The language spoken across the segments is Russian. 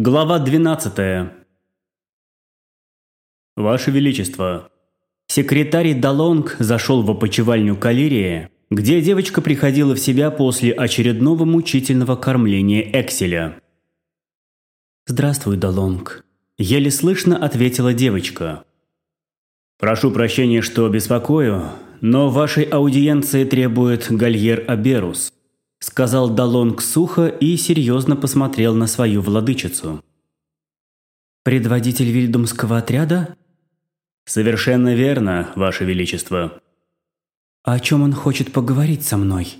Глава 12. Ваше Величество. Секретарь Далонг зашел в опочивальню Калирии, где девочка приходила в себя после очередного мучительного кормления Экселя. «Здравствуй, Далонг», – еле слышно ответила девочка. «Прошу прощения, что беспокою, но вашей аудиенции требует Гальер Аберус», – сказал Далонг сухо и серьезно посмотрел на свою владычицу. «Предводитель Вильдумского отряда?» «Совершенно верно, Ваше Величество». «А «О чем он хочет поговорить со мной?»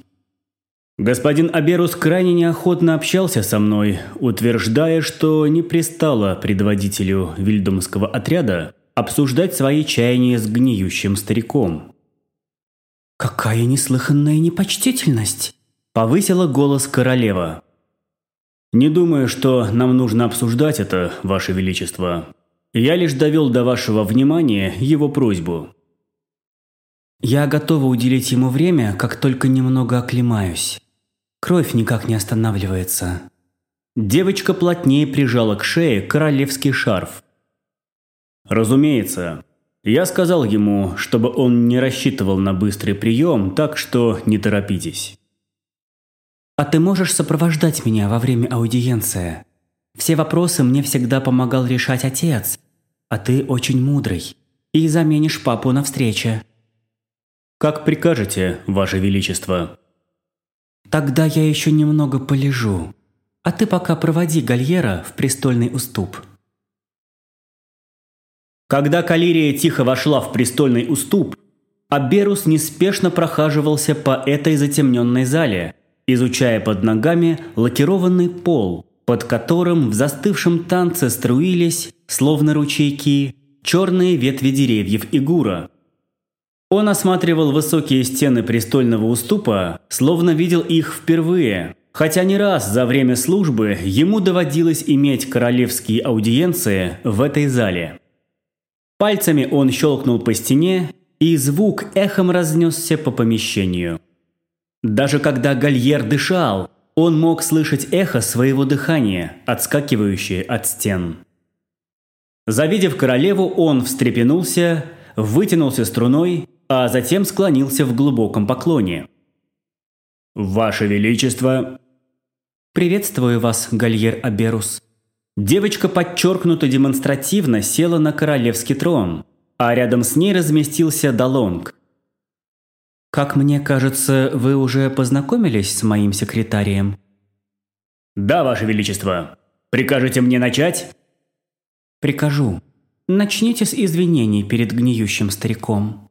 Господин Аберус крайне неохотно общался со мной, утверждая, что не пристало предводителю Вильдумского отряда обсуждать свои чаяния с гниющим стариком. «Какая неслыханная непочтительность!» Повысила голос королева. «Не думаю, что нам нужно обсуждать это, Ваше Величество. Я лишь довел до вашего внимания его просьбу». «Я готова уделить ему время, как только немного оклемаюсь. Кровь никак не останавливается». Девочка плотнее прижала к шее королевский шарф. «Разумеется. Я сказал ему, чтобы он не рассчитывал на быстрый прием, так что не торопитесь». А ты можешь сопровождать меня во время аудиенции? Все вопросы мне всегда помогал решать отец, а ты очень мудрый и заменишь папу на встрече. Как прикажете, Ваше Величество. Тогда я еще немного полежу, а ты пока проводи Гальера в престольный уступ. Когда Калирия тихо вошла в престольный уступ, Аберус неспешно прохаживался по этой затемненной зале – изучая под ногами лакированный пол, под которым в застывшем танце струились, словно ручейки, черные ветви деревьев игура. Он осматривал высокие стены престольного уступа, словно видел их впервые, хотя не раз за время службы ему доводилось иметь королевские аудиенции в этой зале. Пальцами он щелкнул по стене, и звук эхом разнесся по помещению. Даже когда Гальер дышал, он мог слышать эхо своего дыхания, отскакивающее от стен. Завидев королеву, он встрепенулся, вытянулся струной, а затем склонился в глубоком поклоне. «Ваше Величество!» «Приветствую вас, Гальер Аберус!» Девочка подчеркнуто демонстративно села на королевский трон, а рядом с ней разместился Далонг, как мне кажется, вы уже познакомились с моим секретарием? Да, Ваше Величество. Прикажете мне начать? Прикажу. Начните с извинений перед гниющим стариком.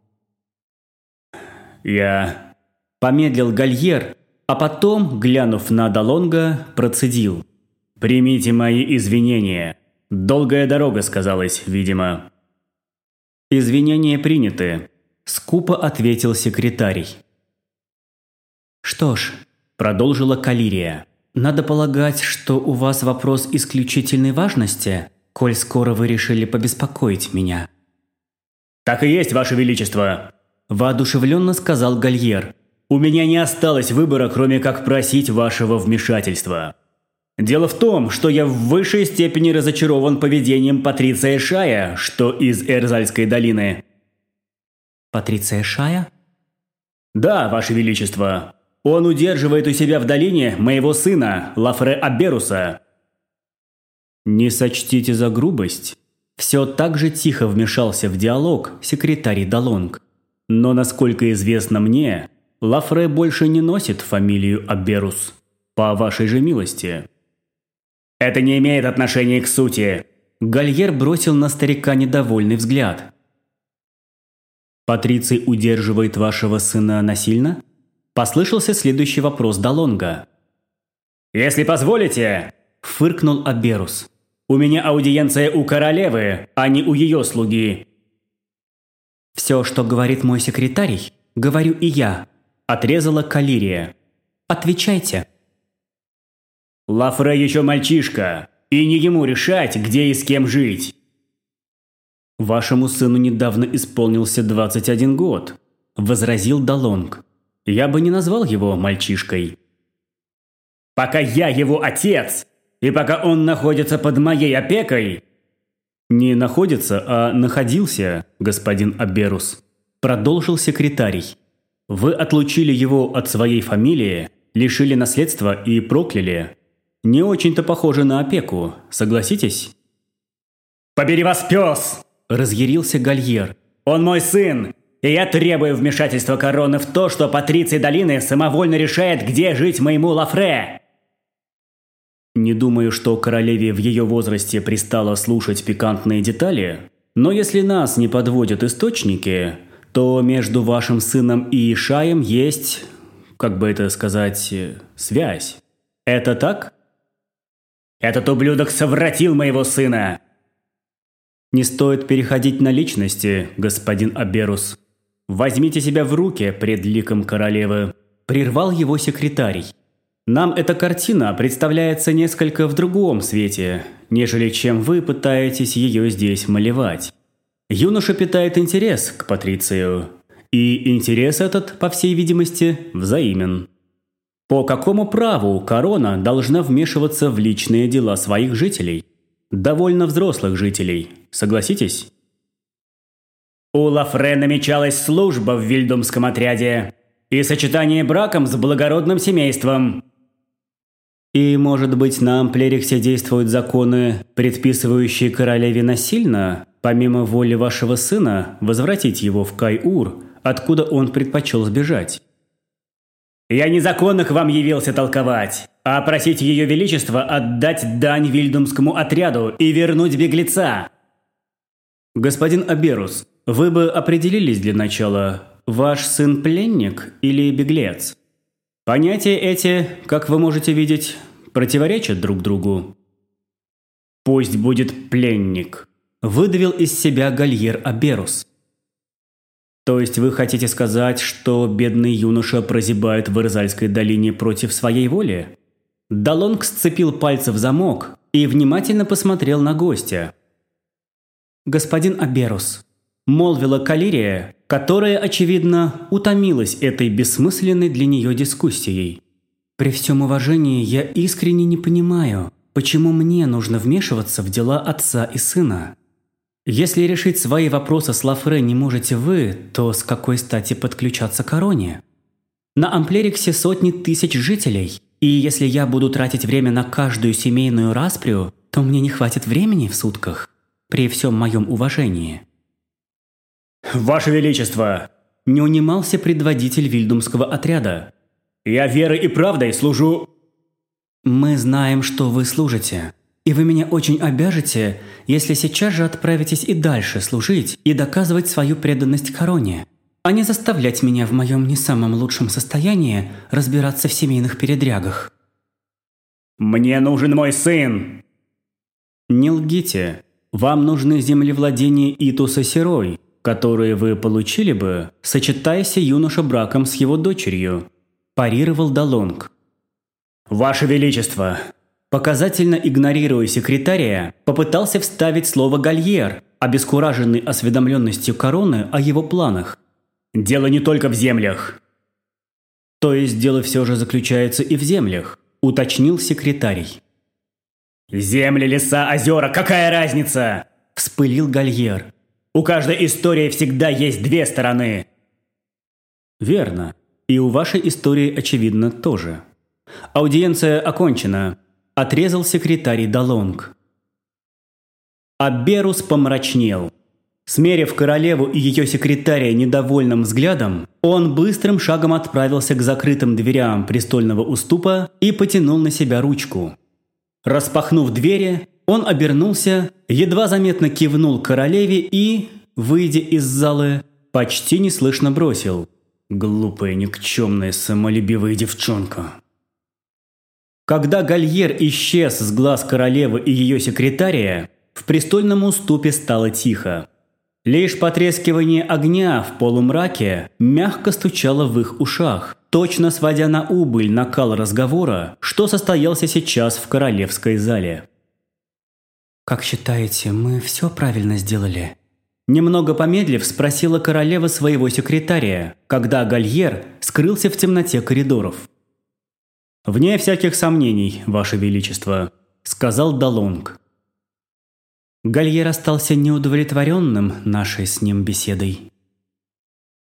Я... Помедлил Гальер, а потом, глянув на Далонга, процедил. «Примите мои извинения. Долгая дорога сказалась, видимо». «Извинения приняты», Скупо ответил секретарь. «Что ж», – продолжила Калирия, – «надо полагать, что у вас вопрос исключительной важности, коль скоро вы решили побеспокоить меня». «Так и есть, Ваше Величество», – воодушевленно сказал Гальер. «У меня не осталось выбора, кроме как просить вашего вмешательства. Дело в том, что я в высшей степени разочарован поведением Патриция Шая, что из Эрзальской долины. Патриция Шая? Да, Ваше Величество. Он удерживает у себя в долине моего сына, Лафре Аберуса. Не сочтите за грубость. Все так же тихо вмешался в диалог секретарь Далонг. Но, насколько известно мне, Лафре больше не носит фамилию Аберус. По вашей же милости. Это не имеет отношения к сути. Гальер бросил на старика недовольный взгляд. «Патриций удерживает вашего сына насильно?» Послышался следующий вопрос Далонга. «Если позволите», – фыркнул Аберус. «У меня аудиенция у королевы, а не у ее слуги». «Все, что говорит мой секретарь, говорю и я», – отрезала Калирия. «Отвечайте». «Лафре еще мальчишка, и не ему решать, где и с кем жить. «Вашему сыну недавно исполнился 21 год», – возразил Далонг. «Я бы не назвал его мальчишкой». «Пока я его отец, И пока он находится под моей опекой...» «Не находится, а находился, господин Аберус», – продолжил секретарий. «Вы отлучили его от своей фамилии, лишили наследства и прокляли. Не очень-то похоже на опеку, согласитесь?» «Побери вас, пес!» – разъярился Гальер. «Он мой сын, и я требую вмешательства короны в то, что Патриций Долины самовольно решает, где жить моему Лафре!» Не думаю, что королеве в ее возрасте пристало слушать пикантные детали, но если нас не подводят источники, то между вашим сыном и Ишаем есть, как бы это сказать, связь. Это так? Этот ублюдок совратил моего сына. Не стоит переходить на личности, господин Аберус. Возьмите себя в руки пред ликом королевы. Прервал его секретарь. Нам эта картина представляется несколько в другом свете, нежели чем вы пытаетесь ее здесь малевать. Юноша питает интерес к Патрицию, и интерес этот, по всей видимости, взаимен. По какому праву корона должна вмешиваться в личные дела своих жителей? Довольно взрослых жителей, согласитесь? У Лафре намечалась служба в Вильдумском отряде и сочетание браком с благородным семейством. И, может быть, на Амплериксе действуют законы, предписывающие королеве насильно, помимо воли вашего сына, возвратить его в Кайур, откуда он предпочел сбежать? «Я незаконно к вам явился толковать, а просить ее величество отдать дань вильдумскому отряду и вернуть беглеца». «Господин Аберус, вы бы определились для начала, ваш сын пленник или беглец?» Понятия эти, как вы можете видеть, противоречат друг другу. «Пусть будет пленник», – выдавил из себя Гальер Аберус. «То есть вы хотите сказать, что бедный юноша прозябает в Ирзальской долине против своей воли?» Далонг сцепил пальцы в замок и внимательно посмотрел на гостя. «Господин Аберус», – молвила Калирия, которая, очевидно, утомилась этой бессмысленной для нее дискуссией. При всем уважении я искренне не понимаю, почему мне нужно вмешиваться в дела отца и сына. Если решить свои вопросы с Лафре не можете вы, то с какой стати подключаться к короне? На Амплериксе сотни тысяч жителей, и если я буду тратить время на каждую семейную расприю, то мне не хватит времени в сутках, при всем моем уважении. «Ваше Величество!» – не унимался предводитель вильдумского отряда. «Я верой и правдой служу...» «Мы знаем, что вы служите, и вы меня очень обяжете, если сейчас же отправитесь и дальше служить и доказывать свою преданность короне, а не заставлять меня в моем не самом лучшем состоянии разбираться в семейных передрягах». «Мне нужен мой сын!» «Не лгите. Вам нужны землевладения Итуса Серой, которые вы получили бы, сочетаясь юноша браком с его дочерью», – парировал Далонг. «Ваше Величество!» Показательно игнорируя секретария, попытался вставить слово «гальер», обескураженный осведомленностью короны о его планах. «Дело не только в землях». «То есть дело все же заключается и в землях», – уточнил секретарий. «Земли, леса, озера, какая разница?» – вспылил Гальер. У каждой истории всегда есть две стороны. Верно. И у вашей истории, очевидно, тоже. Аудиенция окончена. Отрезал секретарь Далонг. Аберус помрачнел. Смерив королеву и ее секретаря недовольным взглядом, он быстрым шагом отправился к закрытым дверям престольного уступа и потянул на себя ручку. Распахнув двери, он обернулся, едва заметно кивнул королеве и, выйдя из залы, почти неслышно бросил. «Глупая, никчемная, самолюбивая девчонка». Когда Гальер исчез с глаз королевы и ее секретария, в престольном уступе стало тихо. Лишь потрескивание огня в полумраке мягко стучало в их ушах, точно сводя на убыль накал разговора, что состоялся сейчас в королевской зале. «Как считаете, мы все правильно сделали?» Немного помедлив, спросила королева своего секретаря, когда Гальер скрылся в темноте коридоров. «Вне всяких сомнений, Ваше Величество», – сказал Далонг. Гальер остался неудовлетворенным нашей с ним беседой.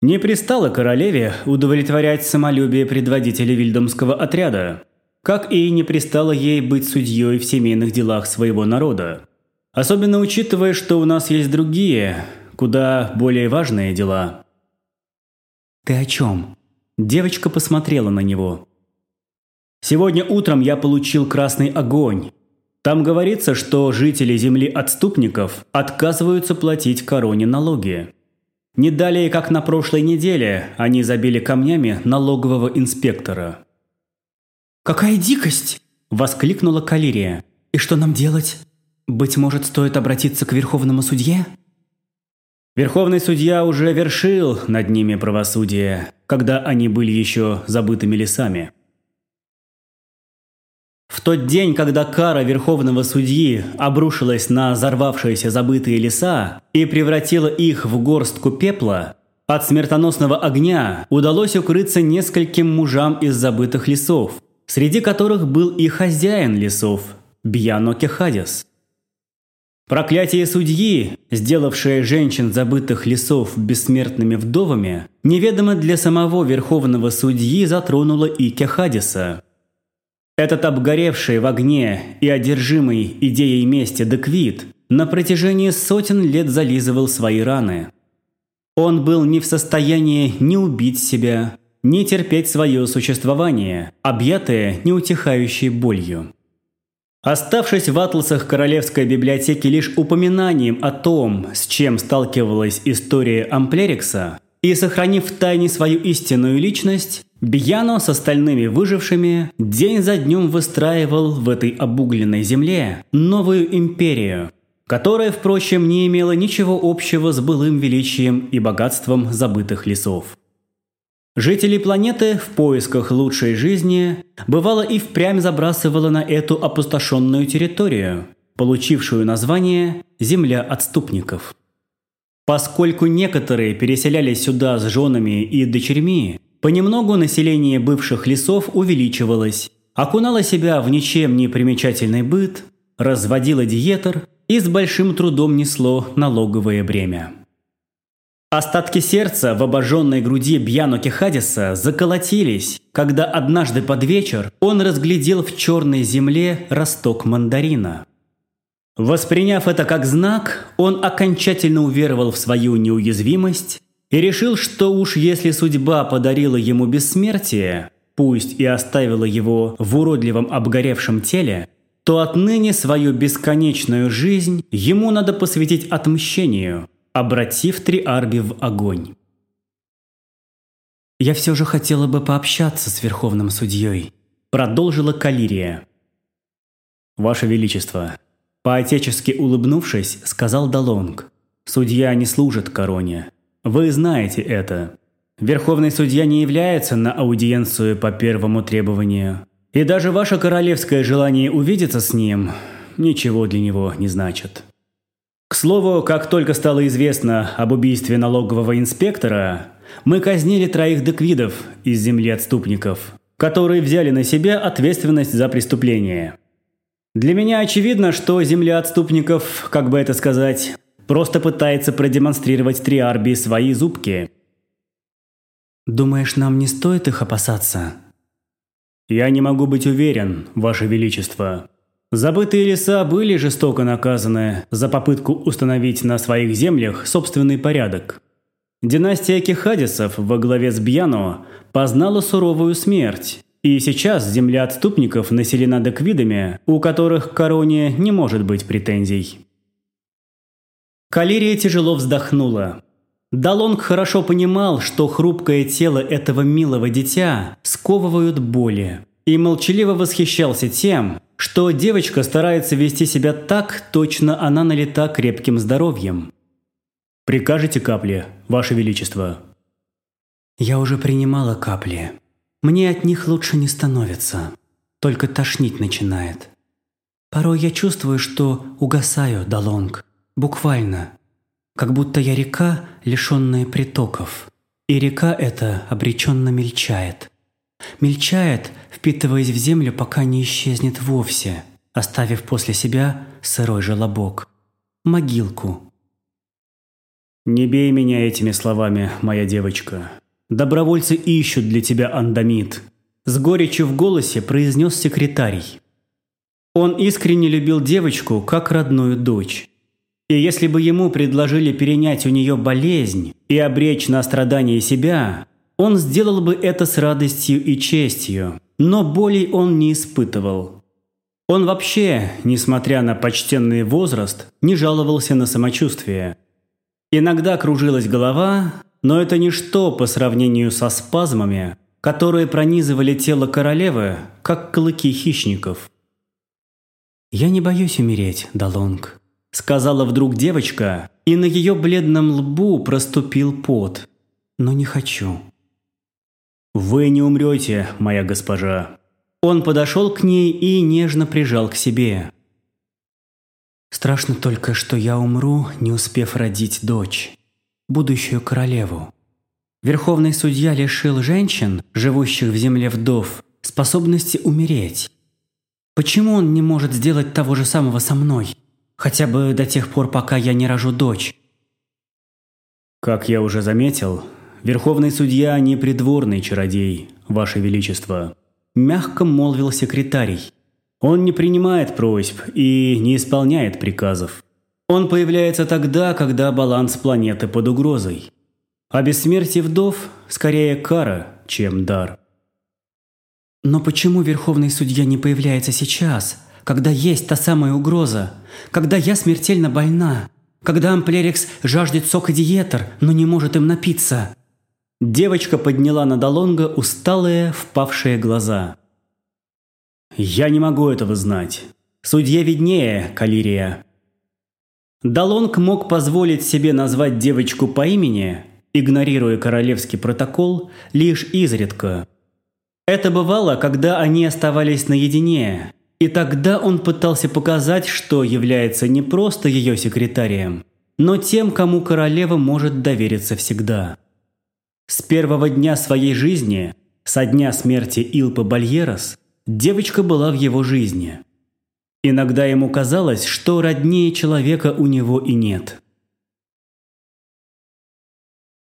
Не пристало королеве удовлетворять самолюбие предводителя вильдомского отряда, как и не пристало ей быть судьей в семейных делах своего народа. Особенно учитывая, что у нас есть другие, куда более важные дела. «Ты о чем?» Девочка посмотрела на него. «Сегодня утром я получил красный огонь. Там говорится, что жители земли отступников отказываются платить короне налоги. Не далее, как на прошлой неделе, они забили камнями налогового инспектора. «Какая дикость!» – воскликнула Калирия. «И что нам делать? Быть может, стоит обратиться к верховному судье?» Верховный судья уже вершил над ними правосудие, когда они были еще забытыми лесами. В тот день, когда кара Верховного Судьи обрушилась на взорвавшиеся забытые леса и превратила их в горстку пепла, от смертоносного огня удалось укрыться нескольким мужам из забытых лесов, среди которых был и хозяин лесов – Бьяно Кехадис. Проклятие судьи, сделавшее женщин забытых лесов бессмертными вдовами, неведомо для самого Верховного Судьи затронуло и Кехадиса – этот обгоревший в огне и одержимый идеей мести Деквит на протяжении сотен лет зализывал свои раны. Он был не в состоянии ни убить себя, ни терпеть свое существование, объятое неутихающей болью. Оставшись в атласах Королевской библиотеки лишь упоминанием о том, с чем сталкивалась история Амплерикса, и сохранив в тайне свою истинную личность, Бьяно с остальными выжившими день за днем выстраивал в этой обугленной земле новую империю, которая, впрочем, не имела ничего общего с былым величием и богатством забытых лесов. Жители планеты в поисках лучшей жизни бывало и впрямь забрасывало на эту опустошенную территорию, получившую название «Земля отступников». Поскольку некоторые переселялись сюда с женами и дочерьми, Понемногу население бывших лесов увеличивалось, окунало себя в ничем не примечательный быт, разводило диетер и с большим трудом несло налоговое бремя. Остатки сердца в обожженной груди Бьяно Кехадиса заколотились, когда однажды под вечер он разглядел в черной земле росток мандарина. Восприняв это как знак, он окончательно уверовал в свою неуязвимость и решил, что уж если судьба подарила ему бессмертие, пусть и оставила его в уродливом обгоревшем теле, то отныне свою бесконечную жизнь ему надо посвятить отмщению, обратив три арби в огонь. «Я все же хотела бы пообщаться с Верховным Судьей», – продолжила Калирия. «Ваше Величество», – поотечески улыбнувшись, сказал Далонг, – «судья не служит короне, вы знаете это. Верховный судья не является на аудиенцию по первому требованию. И даже ваше королевское желание увидеться с ним ничего для него не значит. К слову, как только стало известно об убийстве налогового инспектора, мы казнили троих деквидов из земли отступников, которые взяли на себя ответственность за преступление. Для меня очевидно, что земля отступников, как бы это сказать, Просто пытается продемонстрировать Триарби свои зубки. Думаешь, нам не стоит их опасаться? Я не могу быть уверен, Ваше Величество. Забытые леса были жестоко наказаны за попытку установить на своих землях собственный порядок. Династия Кехадисов во главе с Бьяно познала суровую смерть, и сейчас земля отступников населена деквидами, у которых к короне не может быть претензий. Калерия тяжело вздохнула. Далонг хорошо понимал, что хрупкое тело этого милого дитя сковывают боли, и молчаливо восхищался тем, что девочка старается вести себя так, точно она налита крепким здоровьем. «Прикажете капли, Ваше Величество?» «Я уже принимала капли. Мне от них лучше не становится. Только тошнить начинает. Порой я чувствую, что угасаю, Далонг. Буквально. Как будто я река, лишенная притоков. И река эта обреченно мельчает. Мельчает, впитываясь в землю, пока не исчезнет вовсе, оставив после себя сырой желобок. Могилку. «Не бей меня этими словами, моя девочка. Добровольцы ищут для тебя андамит», – с горечью в голосе произнес секретарий. Он искренне любил девочку как родную дочь. И если бы ему предложили перенять у нее болезнь и обречь на страдания себя, он сделал бы это с радостью и честью, но болей он не испытывал. Он вообще, несмотря на почтенный возраст, не жаловался на самочувствие. Иногда кружилась голова, но это ничто по сравнению со спазмами, которые пронизывали тело королевы, как клыки хищников. «Я не боюсь умереть, Далонг», – сказала вдруг девочка, и на ее бледном лбу проступил пот. «Но не хочу». «Вы не умрете, моя госпожа». Он подошел к ней и нежно прижал к себе. «Страшно только, что я умру, не успев родить дочь, будущую королеву. Верховный судья лишил женщин, живущих в земле вдов, способности умереть. Почему он не может сделать того же самого со мной? Хотя бы до тех пор, пока я не рожу дочь. Как я уже заметил, Верховный судья не придворный чародей, Ваше Величество. Мягко молвил секретарий. Он не принимает просьб и не исполняет приказов. Он появляется тогда, когда баланс планеты под угрозой. А бессмертие вдов скорее кара, чем дар. Но почему Верховный Судья не появляется сейчас, когда есть та самая угроза, когда я смертельно больна, когда Амплерикс жаждет сока диетер, но не может им напиться?» Девочка подняла на Далонга усталые, впавшие глаза. «Я не могу этого знать. Судья виднее, Калирия». Далонг мог позволить себе назвать девочку по имени, игнорируя королевский протокол, лишь изредка – это бывало, когда они оставались наедине, и тогда он пытался показать, что является не просто ее секретарием, но тем, кому королева может довериться всегда. С первого дня своей жизни, со дня смерти Илпы Бальерос, девочка была в его жизни. Иногда ему казалось, что роднее человека у него и нет –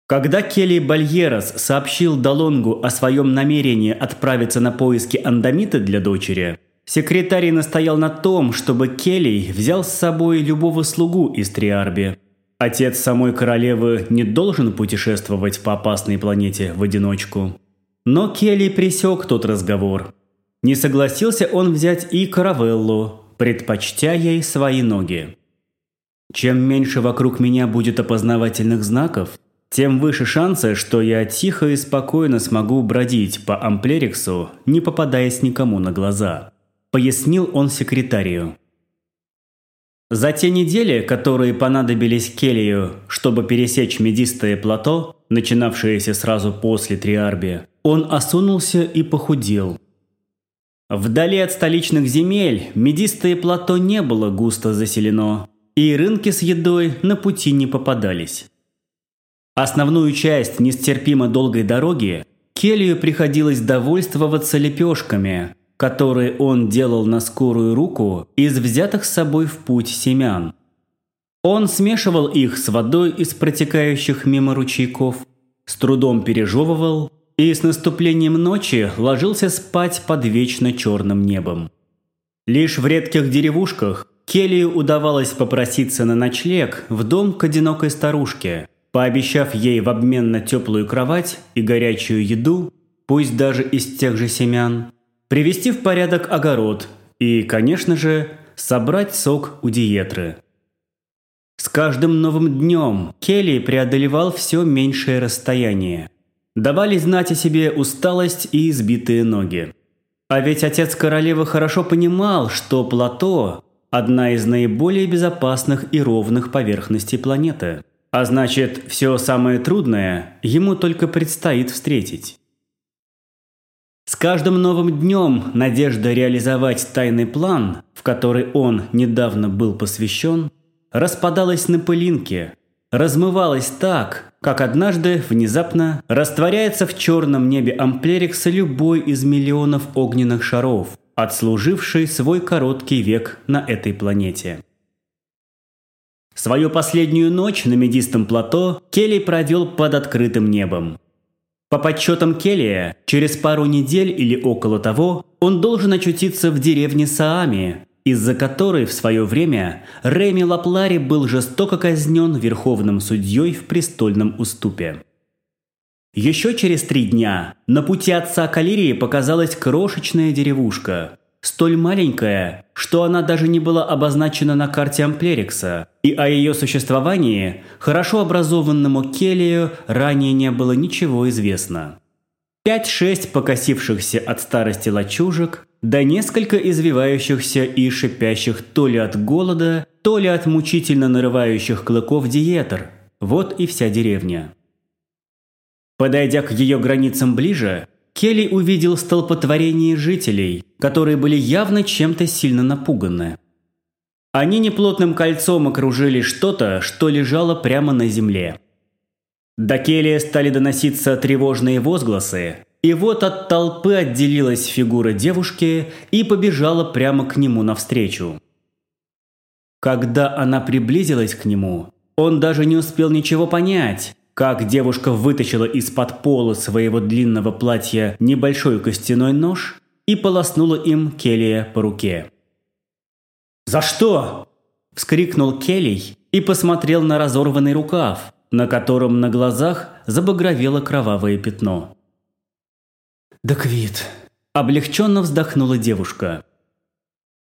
когда Келли Бальерос сообщил Далонгу о своем намерении отправиться на поиски андамита для дочери, секретарь настоял на том, чтобы Келли взял с собой любого слугу из Триарби. Отец самой королевы не должен путешествовать по опасной планете в одиночку. Но Келли пресек тот разговор. Не согласился он взять и Каравеллу, предпочтя ей свои ноги. Чем меньше вокруг меня будет опознавательных знаков, тем выше шансы, что я тихо и спокойно смогу бродить по Амплериксу, не попадаясь никому на глаза», – пояснил он секретарию. За те недели, которые понадобились Келлию, чтобы пересечь медистое плато, начинавшееся сразу после Триарби, он осунулся и похудел. Вдали от столичных земель медистое плато не было густо заселено, и рынки с едой на пути не попадались. Основную часть нестерпимо долгой дороги Келлию приходилось довольствоваться лепешками, которые он делал на скорую руку из взятых с собой в путь семян. Он смешивал их с водой из протекающих мимо ручейков, с трудом пережевывал и с наступлением ночи ложился спать под вечно черным небом. Лишь в редких деревушках Келлию удавалось попроситься на ночлег в дом к одинокой старушке – пообещав ей в обмен на теплую кровать и горячую еду, пусть даже из тех же семян, привести в порядок огород и, конечно же, собрать сок у диетры. С каждым новым днем Келли преодолевал все меньшее расстояние. Давали знать о себе усталость и избитые ноги. А ведь отец королевы хорошо понимал, что плато – одна из наиболее безопасных и ровных поверхностей планеты – а значит, все самое трудное ему только предстоит встретить. С каждым новым днем надежда реализовать тайный план, в который он недавно был посвящен, распадалась на пылинки, размывалась так, как однажды внезапно растворяется в черном небе Амплерикса любой из миллионов огненных шаров, отслуживший свой короткий век на этой планете. Свою последнюю ночь на Медистом плато Келли провел под открытым небом. По подсчетам Келлия, через пару недель или около того он должен очутиться в деревне Саами, из-за которой в свое время Реми Лаплари был жестоко казнен верховным судьей в престольном уступе. Еще через три дня на пути отца Калирии показалась крошечная деревушка, столь маленькая, что она даже не была обозначена на карте Амплерикса, и о ее существовании хорошо образованному Келлию ранее не было ничего известно. Пять-шесть покосившихся от старости лачужек, да несколько извивающихся и шипящих то ли от голода, то ли от мучительно нарывающих клыков диетер. Вот и вся деревня. Подойдя к ее границам ближе, Келли увидел столпотворение жителей, которые были явно чем-то сильно напуганы. Они неплотным кольцом окружили что-то, что лежало прямо на земле. До Келли стали доноситься тревожные возгласы, и вот от толпы отделилась фигура девушки и побежала прямо к нему навстречу. Когда она приблизилась к нему, он даже не успел ничего понять, как девушка вытащила из-под пола своего длинного платья небольшой костяной нож и полоснула им Келлия по руке. «За что?» – вскрикнул Келлий и посмотрел на разорванный рукав, на котором на глазах забагровело кровавое пятно. «Даквит!» – облегченно вздохнула девушка.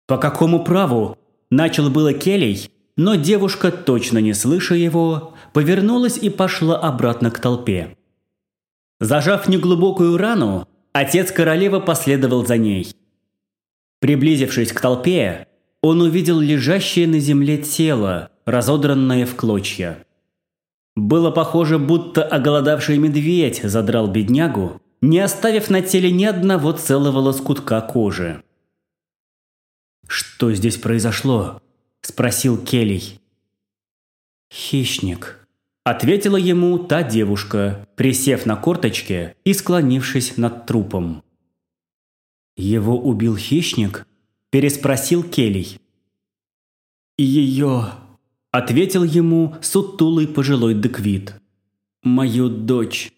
«По какому праву?» – начал было Келлий, но девушка, точно не слыша его, повернулась и пошла обратно к толпе. Зажав неглубокую рану, отец королевы последовал за ней. Приблизившись к толпе, он увидел лежащее на земле тело, разодранное в клочья. Было похоже, будто оголодавший медведь задрал беднягу, не оставив на теле ни одного целого лоскутка кожи. «Что здесь произошло?» – спросил Келлий. «Хищник», Ответила ему та девушка, присев на корточке и склонившись над трупом. «Его убил хищник?» – переспросил Келий. «Ее...» – ответил ему сутулый пожилой деквит. «Мою дочь».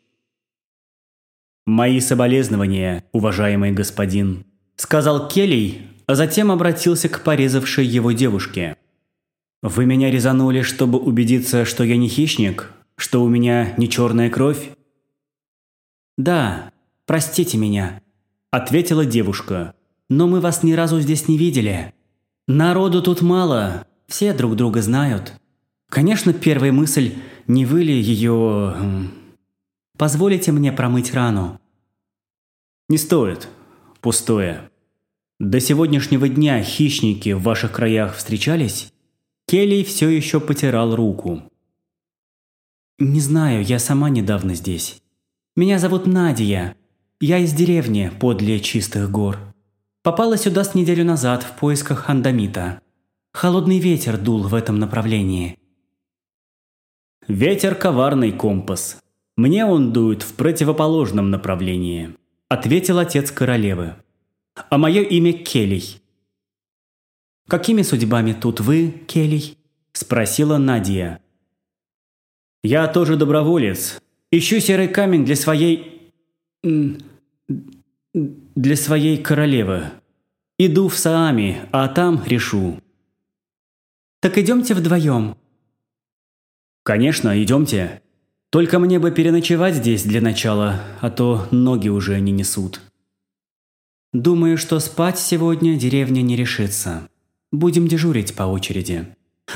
«Мои соболезнования, уважаемый господин», – сказал Келий, а затем обратился к порезавшей его девушке. «Вы меня резанули, чтобы убедиться, что я не хищник? Что у меня не черная кровь?» «Да, простите меня», – ответила девушка. «Но мы вас ни разу здесь не видели. Народу тут мало, все друг друга знают. Конечно, первая мысль – не вы ли ее... Позволите мне промыть рану?» «Не стоит. Пустое. До сегодняшнего дня хищники в ваших краях встречались?» Келли все еще потирал руку. «Не знаю, я сама недавно здесь. Меня зовут Надя. Я из деревни подле Чистых гор. Попала сюда с неделю назад в поисках андамита. Холодный ветер дул в этом направлении». «Ветер – коварный компас. Мне он дует в противоположном направлении», – ответил отец королевы. «А мое имя Келлий. «Какими судьбами тут вы, Келлий?» – спросила Надя. «Я тоже доброволец. Ищу серый камень для своей... для своей королевы. Иду в Саами, а там решу». «Так идемте вдвоем». «Конечно, идемте. Только мне бы переночевать здесь для начала, а то ноги уже не несут». «Думаю, что спать сегодня деревня не решится», Будем дежурить по очереди.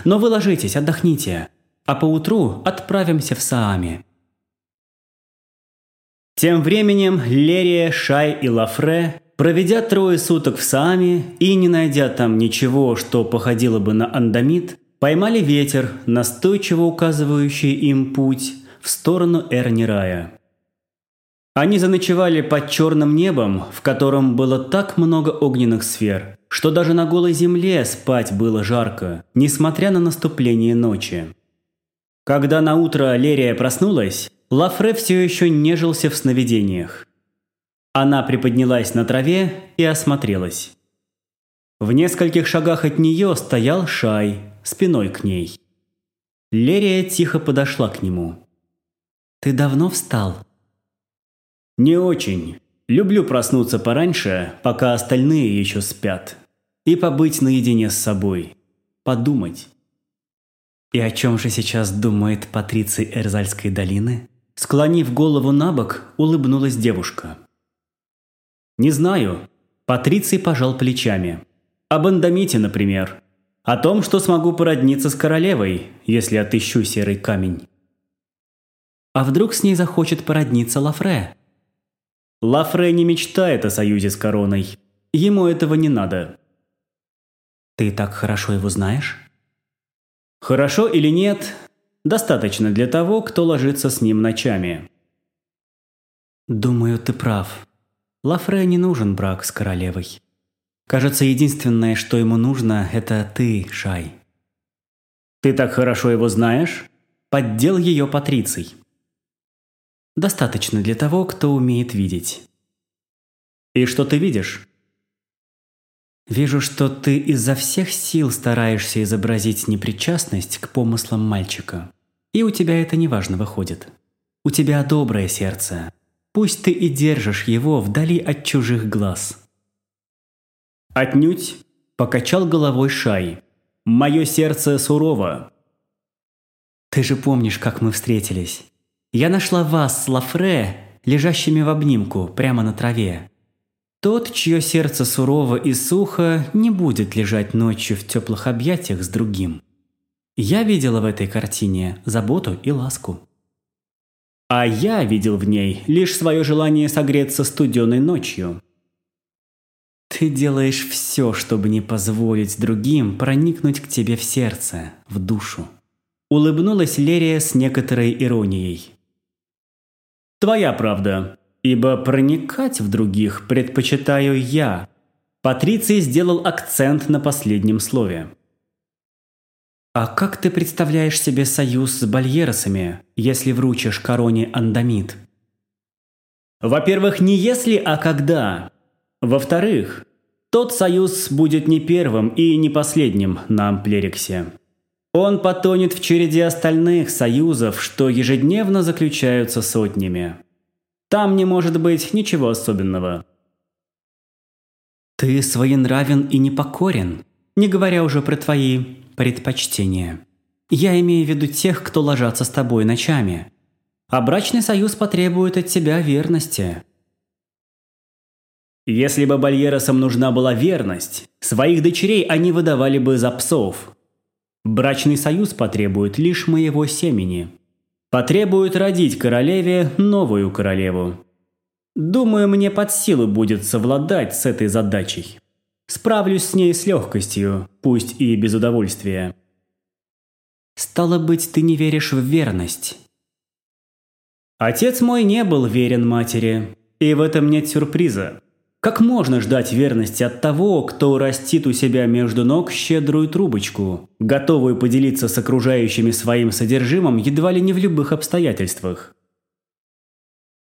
Но вы ложитесь, отдохните, а поутру отправимся в Саами». Тем временем Лерия, Шай и Лафре, проведя трое суток в Саами и не найдя там ничего, что походило бы на андамит, поймали ветер, настойчиво указывающий им путь в сторону Эрнирая. Они заночевали под черным небом, в котором было так много огненных сфер, что даже на голой земле спать было жарко, несмотря на наступление ночи. Когда на утро Лерия проснулась, Лафре все еще нежился в сновидениях. Она приподнялась на траве и осмотрелась. В нескольких шагах от нее стоял Шай, спиной к ней. Лерия тихо подошла к нему. «Ты давно встал?» «Не очень. Люблю проснуться пораньше, пока остальные еще спят. И побыть наедине с собой. Подумать». «И о чем же сейчас думает Патриций Эрзальской долины?» Склонив голову на бок, улыбнулась девушка. «Не знаю». Патриций пожал плечами. «Об Андамите, например. О том, что смогу породниться с королевой, если отыщу серый камень». «А вдруг с ней захочет породниться Лафре?» Лафре не мечтает о союзе с короной. Ему этого не надо. «Ты так хорошо его знаешь?» Хорошо или нет, достаточно для того, кто ложится с ним ночами. Думаю, ты прав. Лафре не нужен брак с королевой. Кажется, единственное, что ему нужно, это ты, Шай. Ты так хорошо его знаешь? Поддел ее Патриций. Достаточно для того, кто умеет видеть. И что ты видишь? Вижу, что ты изо всех сил стараешься изобразить непричастность к помыслам мальчика. И у тебя это неважно выходит. У тебя доброе сердце. Пусть ты и держишь его вдали от чужих глаз. Отнюдь покачал головой Шай. Мое сердце сурово. Ты же помнишь, как мы встретились. Я нашла вас с Лафре, лежащими в обнимку, прямо на траве. Тот, чье сердце сурово и сухо, не будет лежать ночью в теплых объятиях с другим. Я видела в этой картине заботу и ласку. А я видел в ней лишь свое желание согреться студеной ночью. Ты делаешь все, чтобы не позволить другим проникнуть к тебе в сердце, в душу. Улыбнулась Лерия с некоторой иронией. Твоя правда ибо проникать в других предпочитаю я. Патриций сделал акцент на последнем слове. «А как ты представляешь себе союз с бальеросами, если вручишь короне андамит?» «Во-первых, не если, а когда. Во-вторых, тот союз будет не первым и не последним на Амплериксе. Он потонет в череде остальных союзов, что ежедневно заключаются сотнями. Там не может быть ничего особенного. Ты своенравен и непокорен, не говоря уже про твои предпочтения. Я имею в виду тех, кто ложатся с тобой ночами. А брачный союз потребует от тебя верности. Если бы Бальеросам нужна была верность, своих дочерей они выдавали бы за псов. Брачный союз потребует лишь моего семени. Потребует родить королеве новую королеву. Думаю, мне под силу будет совладать с этой задачей. Справлюсь с ней с легкостью, пусть и без удовольствия. Стало быть, ты не веришь в верность. Отец мой не был верен матери, и в этом нет сюрприза. Как можно ждать верности от того, кто растит у себя между ног щедрую трубочку, готовую поделиться с окружающими своим содержимым едва ли не в любых обстоятельствах?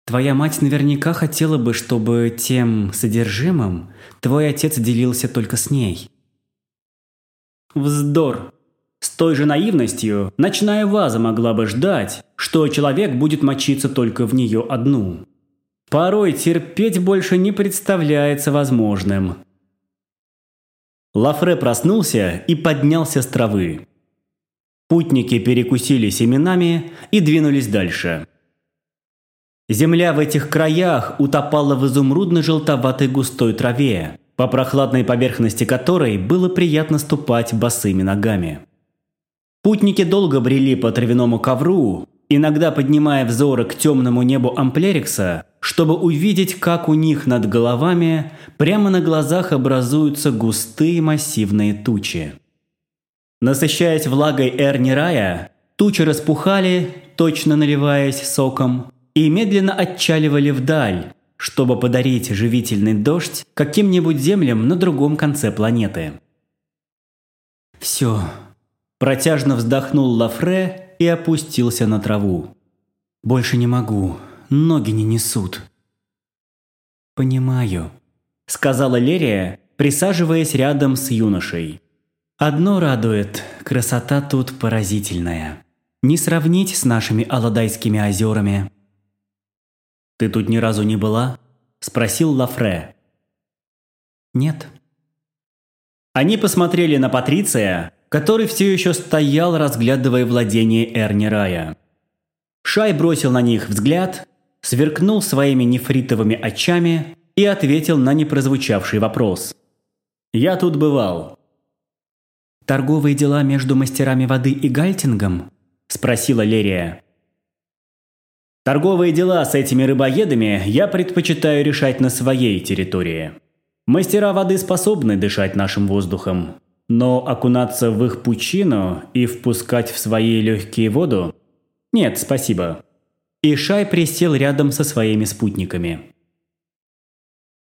Твоя мать наверняка хотела бы, чтобы тем содержимым твой отец делился только с ней. Вздор. С той же наивностью ночная ваза могла бы ждать, что человек будет мочиться только в нее одну. Порой терпеть больше не представляется возможным. Лафре проснулся и поднялся с травы. Путники перекусили семенами и двинулись дальше. Земля в этих краях утопала в изумрудно-желтоватой густой траве, по прохладной поверхности которой было приятно ступать босыми ногами. Путники долго брели по травяному ковру, иногда поднимая взоры к темному небу Амплерикса, чтобы увидеть, как у них над головами прямо на глазах образуются густые массивные тучи. Насыщаясь влагой Эрни тучи распухали, точно наливаясь соком, и медленно отчаливали вдаль, чтобы подарить живительный дождь каким-нибудь землям на другом конце планеты. «Все», – протяжно вздохнул Лафре и опустился на траву. «Больше не могу. Ноги не несут». «Понимаю», – сказала Лерия присаживаясь рядом с юношей. «Одно радует – красота тут поразительная. Не сравнить с нашими Аладайскими озерами». «Ты тут ни разу не была?» – спросил Лафре. «Нет». Они посмотрели на Патриция, который все еще стоял, разглядывая владение Эрни Рая. Шай бросил на них взгляд, сверкнул своими нефритовыми очами и ответил на непрозвучавший вопрос. «Я тут бывал». «Торговые дела между мастерами воды и Гальтингом?» – спросила Лерия. «Торговые дела с этими рыбоедами я предпочитаю решать на своей территории. Мастера воды способны дышать нашим воздухом, но окунаться в их пучину и впускать в свои легкие воду? Нет, спасибо». И Шай присел рядом со своими спутниками.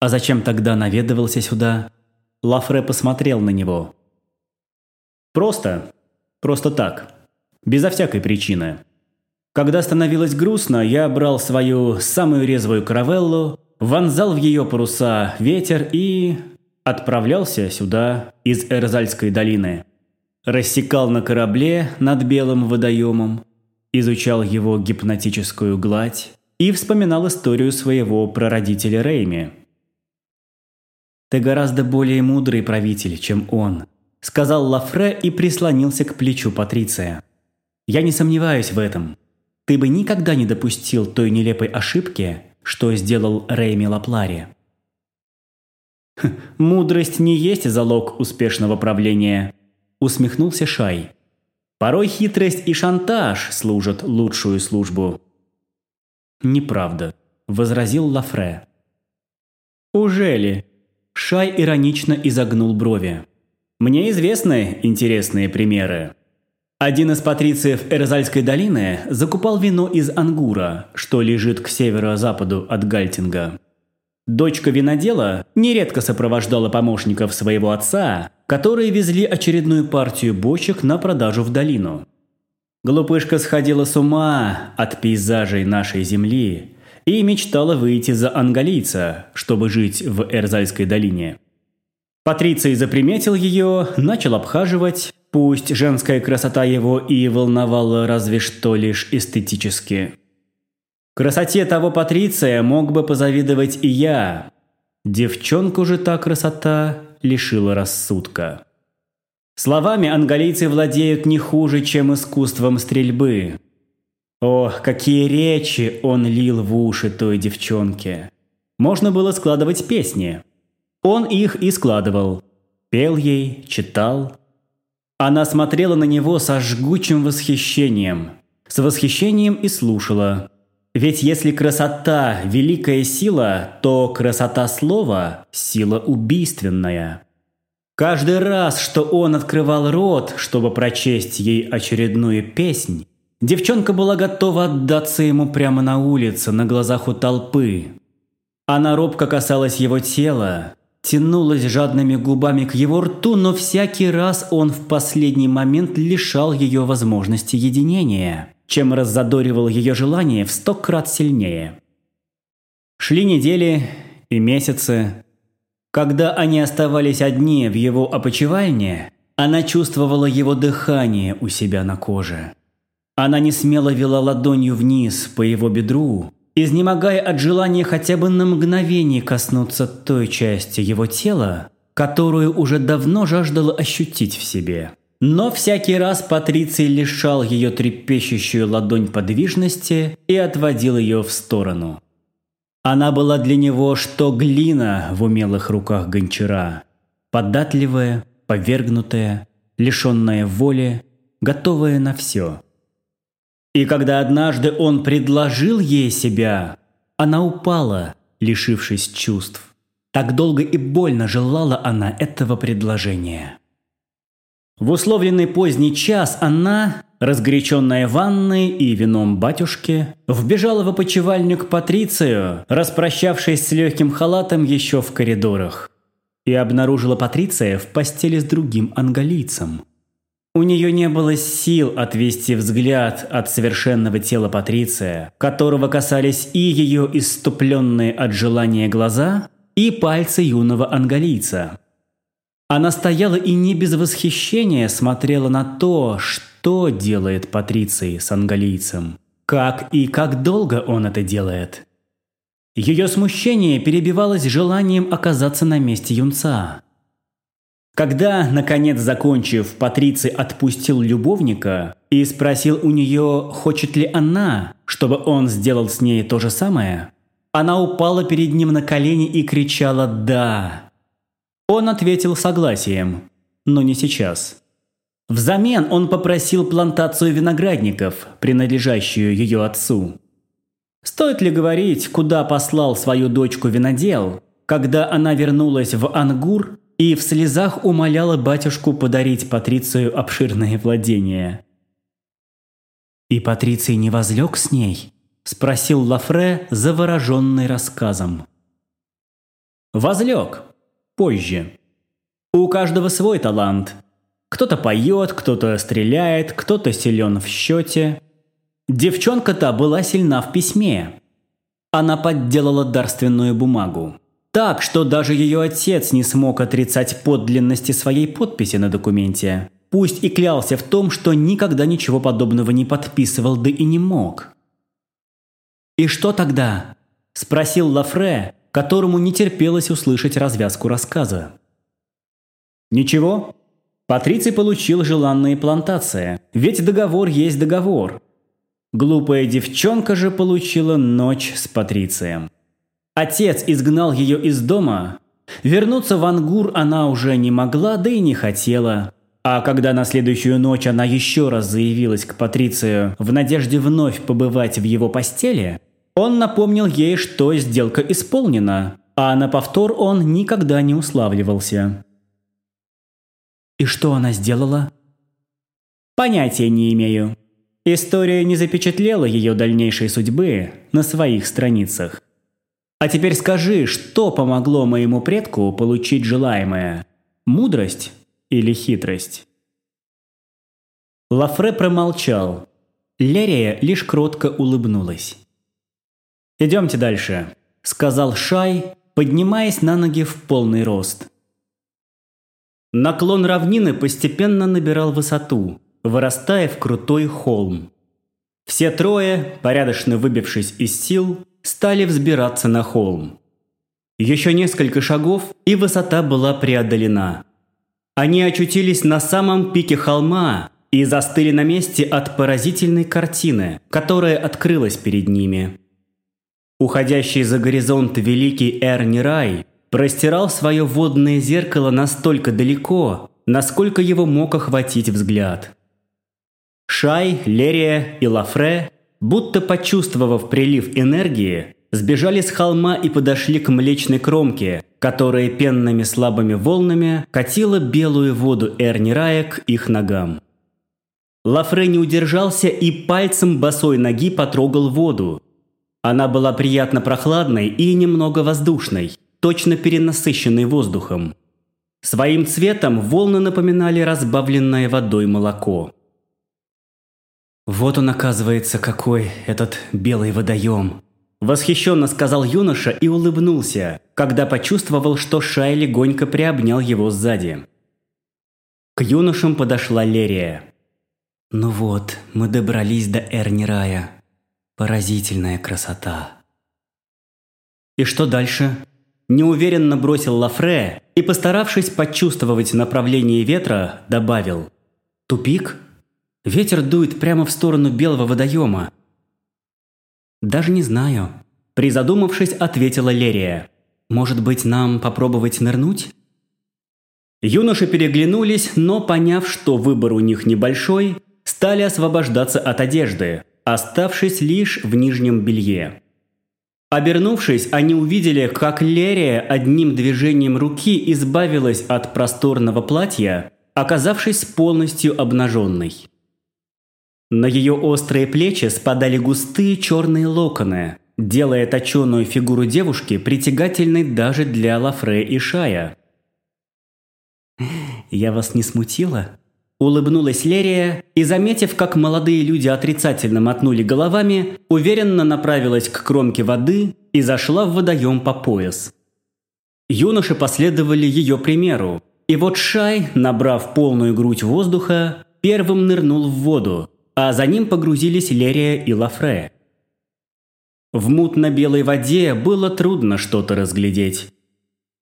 «А зачем тогда наведывался сюда?» Лафре посмотрел на него. «Просто. Просто так. Безо всякой причины. Когда становилось грустно, я брал свою самую резвую каравеллу, вонзал в ее паруса ветер и... отправлялся сюда, из Эрзальской долины. Рассекал на корабле над белым водоемом, изучал его гипнотическую гладь и вспоминал историю своего прародителя Рейми. «Ты гораздо более мудрый правитель, чем он», – сказал Лафре и прислонился к плечу Патриция. «Я не сомневаюсь в этом. Ты бы никогда не допустил той нелепой ошибки, что сделал Рейми Лаплари». «Хм, «Мудрость не есть залог успешного правления», – усмехнулся Шай. «Порой хитрость и шантаж служат лучшую службу». «Неправда», – возразил Лафре. «Уже ли?» Шай иронично изогнул брови. «Мне известны интересные примеры. Один из патрициев Эрзальской долины закупал вино из Ангура, что лежит к северо-западу от Гальтинга. Дочка винодела нередко сопровождала помощников своего отца, которые везли очередную партию бочек на продажу в долину. Глупышка сходила с ума от пейзажей нашей земли и мечтала выйти за ангалийца, чтобы жить в Эрзальской долине. Патриций заприметил ее, начал обхаживать, пусть женская красота его и волновала разве что лишь эстетически. Красоте того Патриция мог бы позавидовать и я. Девчонку же та красота лишила рассудка. Словами ангалийцы владеют не хуже, чем искусством стрельбы. Ох, какие речи он лил в уши той девчонке. Можно было складывать песни. Он их и складывал. Пел ей, читал. Она смотрела на него со жгучим восхищением. С восхищением и слушала. Ведь если красота – великая сила, то красота слова – сила убийственная. Каждый раз, что он открывал рот, чтобы прочесть ей очередную песнь, Девчонка была готова отдаться ему прямо на улице, на глазах у толпы. Она робко касалась его тела, тянулась жадными губами к его рту, но всякий раз он в последний момент лишал ее возможности единения, чем раззадоривал ее желание в сто крат сильнее. Шли недели и месяцы. Когда они оставались одни в его опочивальне, она чувствовала его дыхание у себя на коже. Она не смело вела ладонью вниз по его бедру, изнемогая от желания хотя бы на мгновение коснуться той части его тела, которую уже давно жаждала ощутить в себе. Но всякий раз Патриций лишал ее трепещущую ладонь подвижности и отводил ее в сторону. Она была для него что глина в умелых руках гончара, податливая, повергнутая, лишенная воли, готовая на все. И когда однажды он предложил ей себя, она упала, лишившись чувств. Так долго и больно желала она этого предложения. В условленный поздний час она, разгоряченная ванной и вином батюшки, вбежала в опочивальню к Патрицию, распрощавшись с легким халатом еще в коридорах, и обнаружила Патриция в постели с другим ангалийцем – у нее не было сил отвести взгляд от совершенного тела Патриция, которого касались и ее иступленные от желания глаза, и пальцы юного ангалийца. Она стояла и не без восхищения смотрела на то, что делает Патриций с ангалийцем. Как и как долго он это делает. Ее смущение перебивалось желанием оказаться на месте юнца. Когда, наконец закончив, Патриций отпустил любовника и спросил у нее, хочет ли она, чтобы он сделал с ней то же самое, она упала перед ним на колени и кричала «да». Он ответил согласием, но не сейчас. Взамен он попросил плантацию виноградников, принадлежащую ее отцу. Стоит ли говорить, куда послал свою дочку винодел, когда она вернулась в Ангур и в слезах умоляла батюшку подарить Патрицию обширное владение. «И Патриций не возлег с ней?» – спросил Лафре, завороженный рассказом. «Возлег. Позже. У каждого свой талант. Кто-то поет, кто-то стреляет, кто-то силен в счете. Девчонка-то была сильна в письме. Она подделала дарственную бумагу. Так, что даже ее отец не смог отрицать подлинности своей подписи на документе. Пусть и клялся в том, что никогда ничего подобного не подписывал, да и не мог. «И что тогда?» – спросил Лафре, которому не терпелось услышать развязку рассказа. «Ничего. Патриций получил желанные плантации, ведь договор есть договор. Глупая девчонка же получила ночь с Патрицием. Отец изгнал ее из дома. Вернуться в Ангур она уже не могла, да и не хотела. А когда на следующую ночь она еще раз заявилась к Патрицию в надежде вновь побывать в его постели, он напомнил ей, что сделка исполнена, а на повтор он никогда не уславливался. «И что она сделала?» «Понятия не имею. История не запечатлела ее дальнейшей судьбы на своих страницах. А теперь скажи, что помогло моему предку получить желаемое? Мудрость или хитрость?» Лафре промолчал. Лерия лишь кротко улыбнулась. «Идемте дальше», – сказал Шай, поднимаясь на ноги в полный рост. Наклон равнины постепенно набирал высоту, вырастая в крутой холм. Все трое, порядочно выбившись из сил, стали взбираться на холм. Еще несколько шагов, и высота была преодолена. Они очутились на самом пике холма и застыли на месте от поразительной картины, которая открылась перед ними. Уходящий за горизонт великий Эр-Нирай простирал свое водное зеркало настолько далеко, насколько его мог охватить взгляд. Шай, Лерия и Лафре будто почувствовав прилив энергии, сбежали с холма и подошли к млечной кромке, которая пенными слабыми волнами катила белую воду Эрнирая к их ногам. Лафре не удержался и пальцем босой ноги потрогал воду. Она была приятно прохладной и немного воздушной, точно перенасыщенной воздухом. Своим цветом волны напоминали разбавленное водой молоко. «Вот он, оказывается, какой этот белый водоем!» Восхищенно сказал юноша и улыбнулся, когда почувствовал, что Шай легонько приобнял его сзади. К юношам подошла Лерия. «Ну вот, мы добрались до Эрнирая. Поразительная красота!» «И что дальше?» Неуверенно бросил Лафре и, постаравшись почувствовать направление ветра, добавил. «Тупик?» Ветер дует прямо в сторону белого водоема. «Даже не знаю», – призадумавшись, ответила Лерия. «Может быть, нам попробовать нырнуть?» Юноши переглянулись, но, поняв, что выбор у них небольшой, стали освобождаться от одежды, оставшись лишь в нижнем белье. Обернувшись, они увидели, как Лерия одним движением руки избавилась от просторного платья, оказавшись полностью обнаженной. На ее острые плечи спадали густые черные локоны, делая точеную фигуру девушки притягательной даже для Лафре и Шая. «Я вас не смутила?» Улыбнулась Лерия и, заметив, как молодые люди отрицательно мотнули головами, уверенно направилась к кромке воды и зашла в водоем по пояс. Юноши последовали ее примеру, и вот Шай, набрав полную грудь воздуха, первым нырнул в воду, а за ним погрузились Лерия и Лафре. В мутно-белой воде было трудно что-то разглядеть.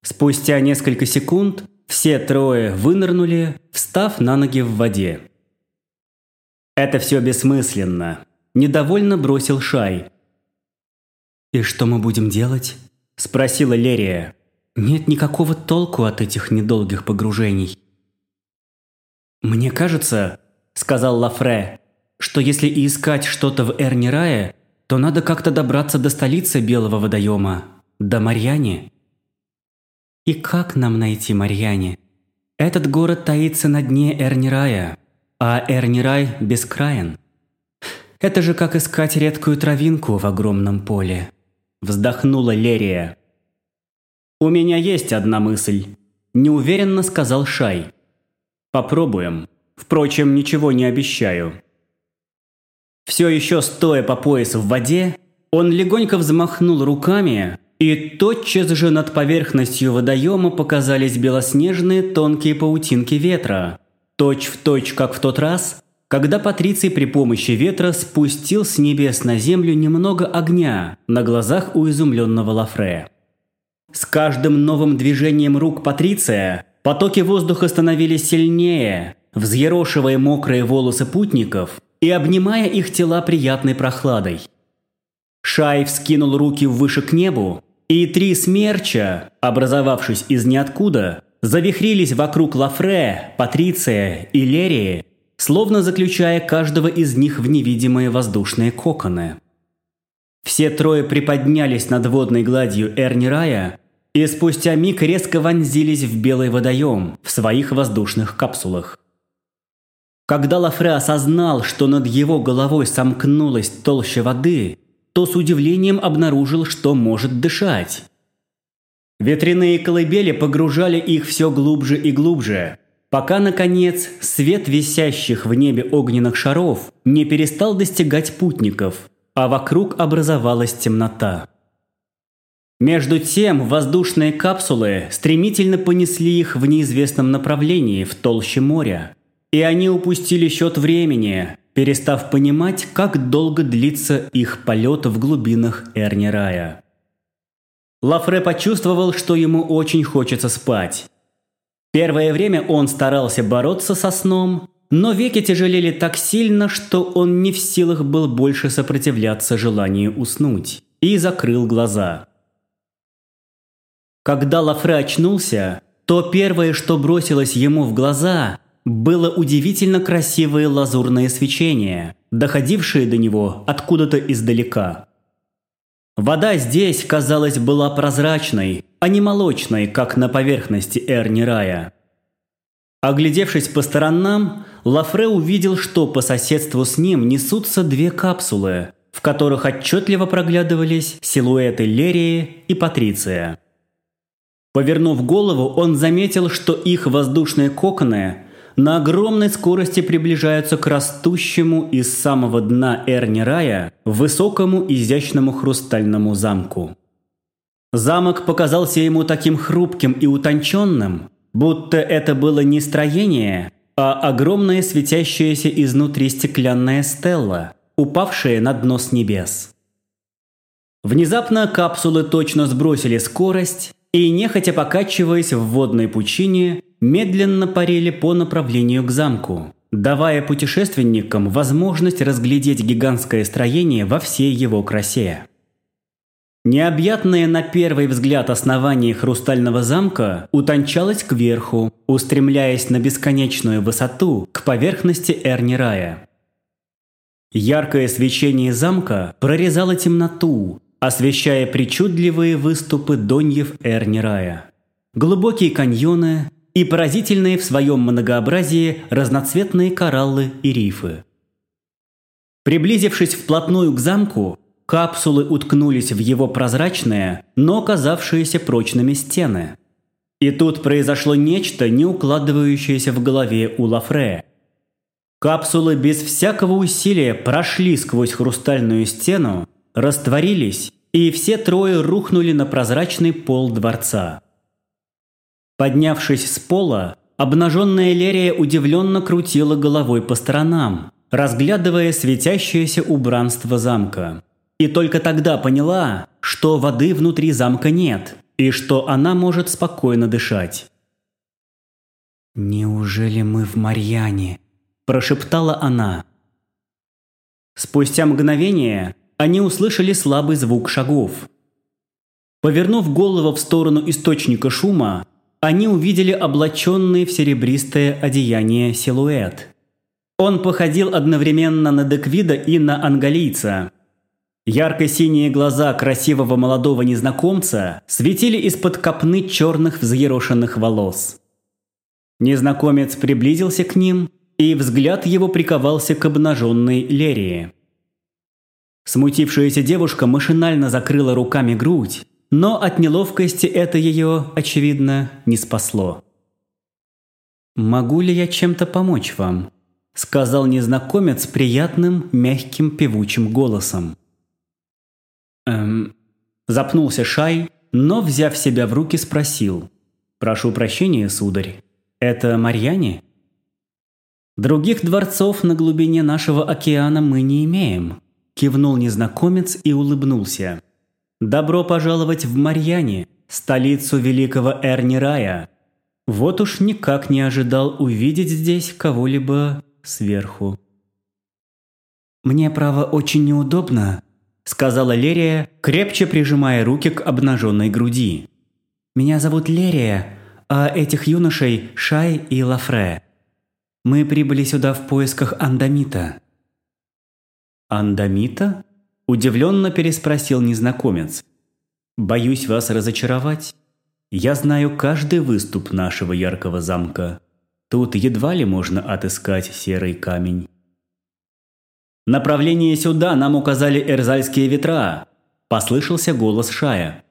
Спустя несколько секунд все трое вынырнули, встав на ноги в воде. «Это все бессмысленно», – недовольно бросил Шай. «И что мы будем делать?» – спросила Лерия. «Нет никакого толку от этих недолгих погружений». «Мне кажется», – сказал Лафре, – «что если и искать что-то в Эрнирае, то надо как-то добраться до столицы Белого водоема, до Марьяне». «И как нам найти Марьяне? Этот город таится на дне Эрнирая, а Эрнирай бескраен. Это же как искать редкую травинку в огромном поле». Вздохнула Лерия. «У меня есть одна мысль», – неуверенно сказал Шай. «Попробуем. Впрочем, ничего не обещаю». Все еще стоя по пояс в воде, он легонько взмахнул руками, и тотчас же над поверхностью водоема показались белоснежные тонкие паутинки ветра, точь в точь, как в тот раз, когда Патриций при помощи ветра спустил с небес на землю немного огня на глазах у изумленного Лафре. С каждым новым движением рук Патриция потоки воздуха становились сильнее, взъерошивая мокрые волосы путников и обнимая их тела приятной прохладой. Шай вскинул руки выше к небу, и три смерча, образовавшись из ниоткуда, завихрились вокруг Лафре, Патриция и Лерии, словно заключая каждого из них в невидимые воздушные коконы. Все трое приподнялись над водной гладью Эрнирая и спустя миг резко вонзились в белый водоем в своих воздушных капсулах. Когда Лафре осознал, что над его головой сомкнулась толща воды, то с удивлением обнаружил, что может дышать. Ветряные колыбели погружали их все глубже и глубже, пока, наконец, свет висящих в небе огненных шаров не перестал достигать путников, а вокруг образовалась темнота. Между тем воздушные капсулы стремительно понесли их в неизвестном направлении в толще моря, и они упустили счет времени, перестав понимать, как долго длится их полет в глубинах Эрнирая. Лафре почувствовал, что ему очень хочется спать, Первое время он старался бороться со сном, но веки тяжелели так сильно, что он не в силах был больше сопротивляться желанию уснуть, и закрыл глаза. Когда Лафре очнулся, то первое, что бросилось ему в глаза, было удивительно красивое лазурное свечение, доходившее до него откуда-то издалека. Вода здесь, казалось, была прозрачной, а не молочной, как на поверхности Эрни Оглядевшись по сторонам, Лафре увидел, что по соседству с ним несутся две капсулы, в которых отчетливо проглядывались силуэты Лерии и Патриция. Повернув голову, он заметил, что их воздушные коконы на огромной скорости приближаются к растущему из самого дна Эрни Рая высокому изящному хрустальному замку. Замок показался ему таким хрупким и утонченным, будто это было не строение, а огромная светящаяся изнутри стеклянная стелла, упавшая на дно с небес. Внезапно капсулы точно сбросили скорость и, нехотя покачиваясь в водной пучине, медленно парили по направлению к замку, давая путешественникам возможность разглядеть гигантское строение во всей его красе. Необъятное на первый взгляд основание хрустального замка утончалось кверху, устремляясь на бесконечную высоту к поверхности Эрнирая. Яркое свечение замка прорезало темноту, освещая причудливые выступы доньев Эрнирая. Глубокие каньоны, и поразительные в своем многообразии разноцветные кораллы и рифы. Приблизившись вплотную к замку, капсулы уткнулись в его прозрачные, но казавшиеся прочными стены. И тут произошло нечто, не укладывающееся в голове у Лафре. Капсулы без всякого усилия прошли сквозь хрустальную стену, растворились, и все трое рухнули на прозрачный пол дворца. Поднявшись с пола, обнаженная Лерия удивленно крутила головой по сторонам, разглядывая светящееся убранство замка. И только тогда поняла, что воды внутри замка нет, и что она может спокойно дышать. «Неужели мы в Марьяне?» – прошептала она. Спустя мгновение они услышали слабый звук шагов. Повернув голову в сторону источника шума, они увидели облаченный в серебристое одеяние силуэт. Он походил одновременно на Деквида и на ангалийца. Ярко-синие глаза красивого молодого незнакомца светили из-под копны черных взъерошенных волос. Незнакомец приблизился к ним, и взгляд его приковался к обнаженной Лерии. Смутившаяся девушка машинально закрыла руками грудь, но от неловкости это ее, очевидно, не спасло. «Могу ли я чем-то помочь вам?» – сказал незнакомец приятным, мягким, певучим голосом. «Эм...» – запнулся Шай, но, взяв себя в руки, спросил. «Прошу прощения, сударь, это Марьяне?» «Других дворцов на глубине нашего океана мы не имеем», – кивнул незнакомец и улыбнулся. Добро пожаловать в Марьяне, столицу великого Эрнирая. Вот уж никак не ожидал увидеть здесь кого-либо сверху. «Мне, право, очень неудобно», – сказала Лерия, крепче прижимая руки к обнаженной груди. «Меня зовут Лерия, а этих юношей – Шай и Лафре. Мы прибыли сюда в поисках Андамита». «Андамита?» Удивленно переспросил незнакомец. «Боюсь вас разочаровать. Я знаю каждый выступ нашего яркого замка. Тут едва ли можно отыскать серый камень». «Направление сюда нам указали эрзальские ветра», – послышался голос Шая.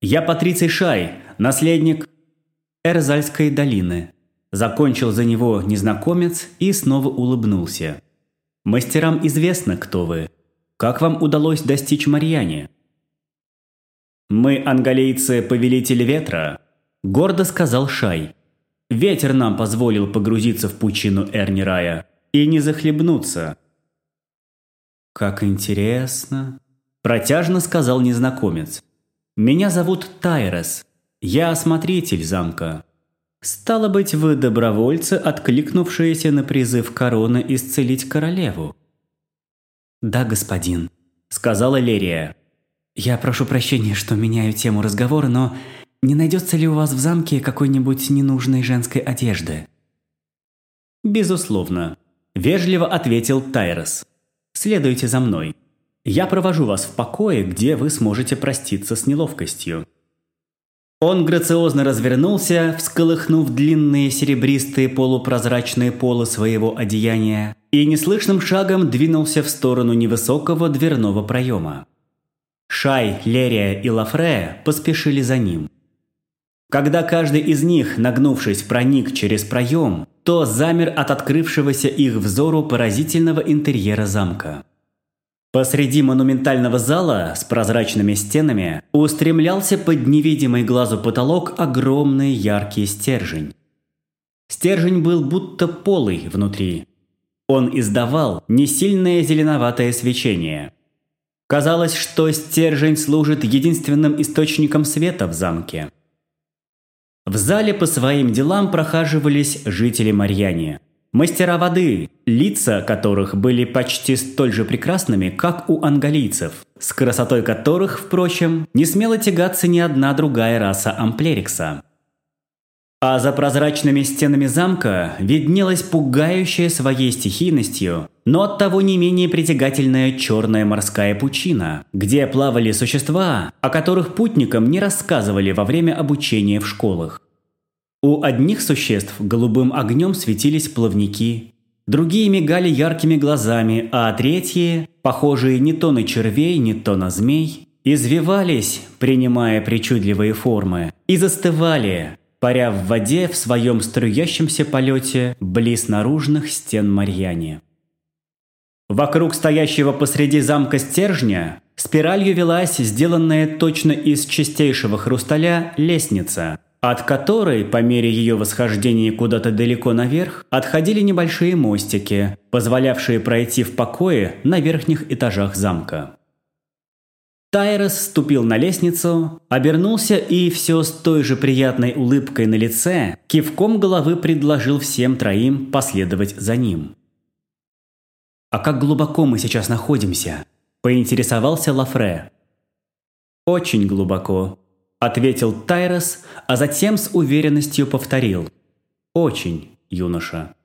«Я Патриций Шай, наследник Эрзальской долины». Закончил за него незнакомец и снова улыбнулся. «Мастерам известно, кто вы. Как вам удалось достичь Марьяне?» «Мы, ангалейцы, повелители ветра», – гордо сказал Шай. «Ветер нам позволил погрузиться в пучину Эрнирая и не захлебнуться». «Как интересно», – протяжно сказал незнакомец. «Меня зовут Тайрес. Я осмотритель замка. Стало быть, вы добровольцы, откликнувшиеся на призыв короны исцелить королеву». «Да, господин», – сказала Лерия. «Я прошу прощения, что меняю тему разговора, но не найдется ли у вас в замке какой-нибудь ненужной женской одежды?» «Безусловно», – вежливо ответил Тайрос. «Следуйте за мной. Я провожу вас в покое, где вы сможете проститься с неловкостью». Он грациозно развернулся, всколыхнув длинные серебристые полупрозрачные полы своего одеяния, и неслышным шагом двинулся в сторону невысокого дверного проема. Шай, Лерия и Лафре поспешили за ним. Когда каждый из них, нагнувшись, проник через проем, то замер от открывшегося их взору поразительного интерьера замка. Посреди монументального зала с прозрачными стенами устремлялся под невидимый глазу потолок огромный яркий стержень. Стержень был будто полый внутри. Он издавал несильное зеленоватое свечение. Казалось, что стержень служит единственным источником света в замке. В зале по своим делам прохаживались жители Марьяне – Мастера воды, лица которых были почти столь же прекрасными, как у ангалийцев, с красотой которых, впрочем, не смела тягаться ни одна другая раса Амплерикса. А за прозрачными стенами замка виднелась пугающая своей стихийностью, но оттого не менее притягательная черная морская пучина, где плавали существа, о которых путникам не рассказывали во время обучения в школах. У одних существ голубым огнем светились плавники, другие мигали яркими глазами, а третьи, похожие не то на червей, не то на змей, извивались, принимая причудливые формы, и застывали, паря в воде в своем струящемся полете близ наружных стен Марьяне. Вокруг стоящего посреди замка стержня спиралью велась сделанная точно из чистейшего хрусталя лестница – от которой, по мере ее восхождения куда-то далеко наверх, отходили небольшие мостики, позволявшие пройти в покое на верхних этажах замка. Тайрос ступил на лестницу, обернулся и все с той же приятной улыбкой на лице кивком головы предложил всем троим последовать за ним. «А как глубоко мы сейчас находимся?» – поинтересовался Лафре. «Очень глубоко», – ответил Тайрос, а затем с уверенностью повторил. «Очень, юноша».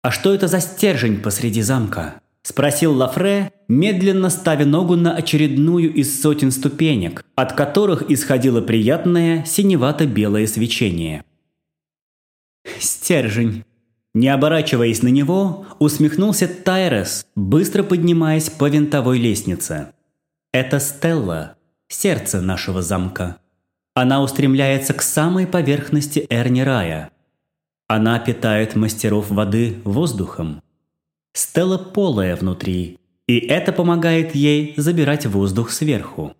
«А что это за стержень посреди замка?» – спросил Лафре, медленно ставя ногу на очередную из сотен ступенек, от которых исходило приятное синевато-белое свечение. «Стержень», не оборачиваясь на него, усмехнулся Тайрес, быстро поднимаясь по винтовой лестнице. Это Стелла, сердце нашего замка. Она устремляется к самой поверхности Эрнирая. Она питает мастеров воды воздухом. Стелла полая внутри, и это помогает ей забирать воздух сверху.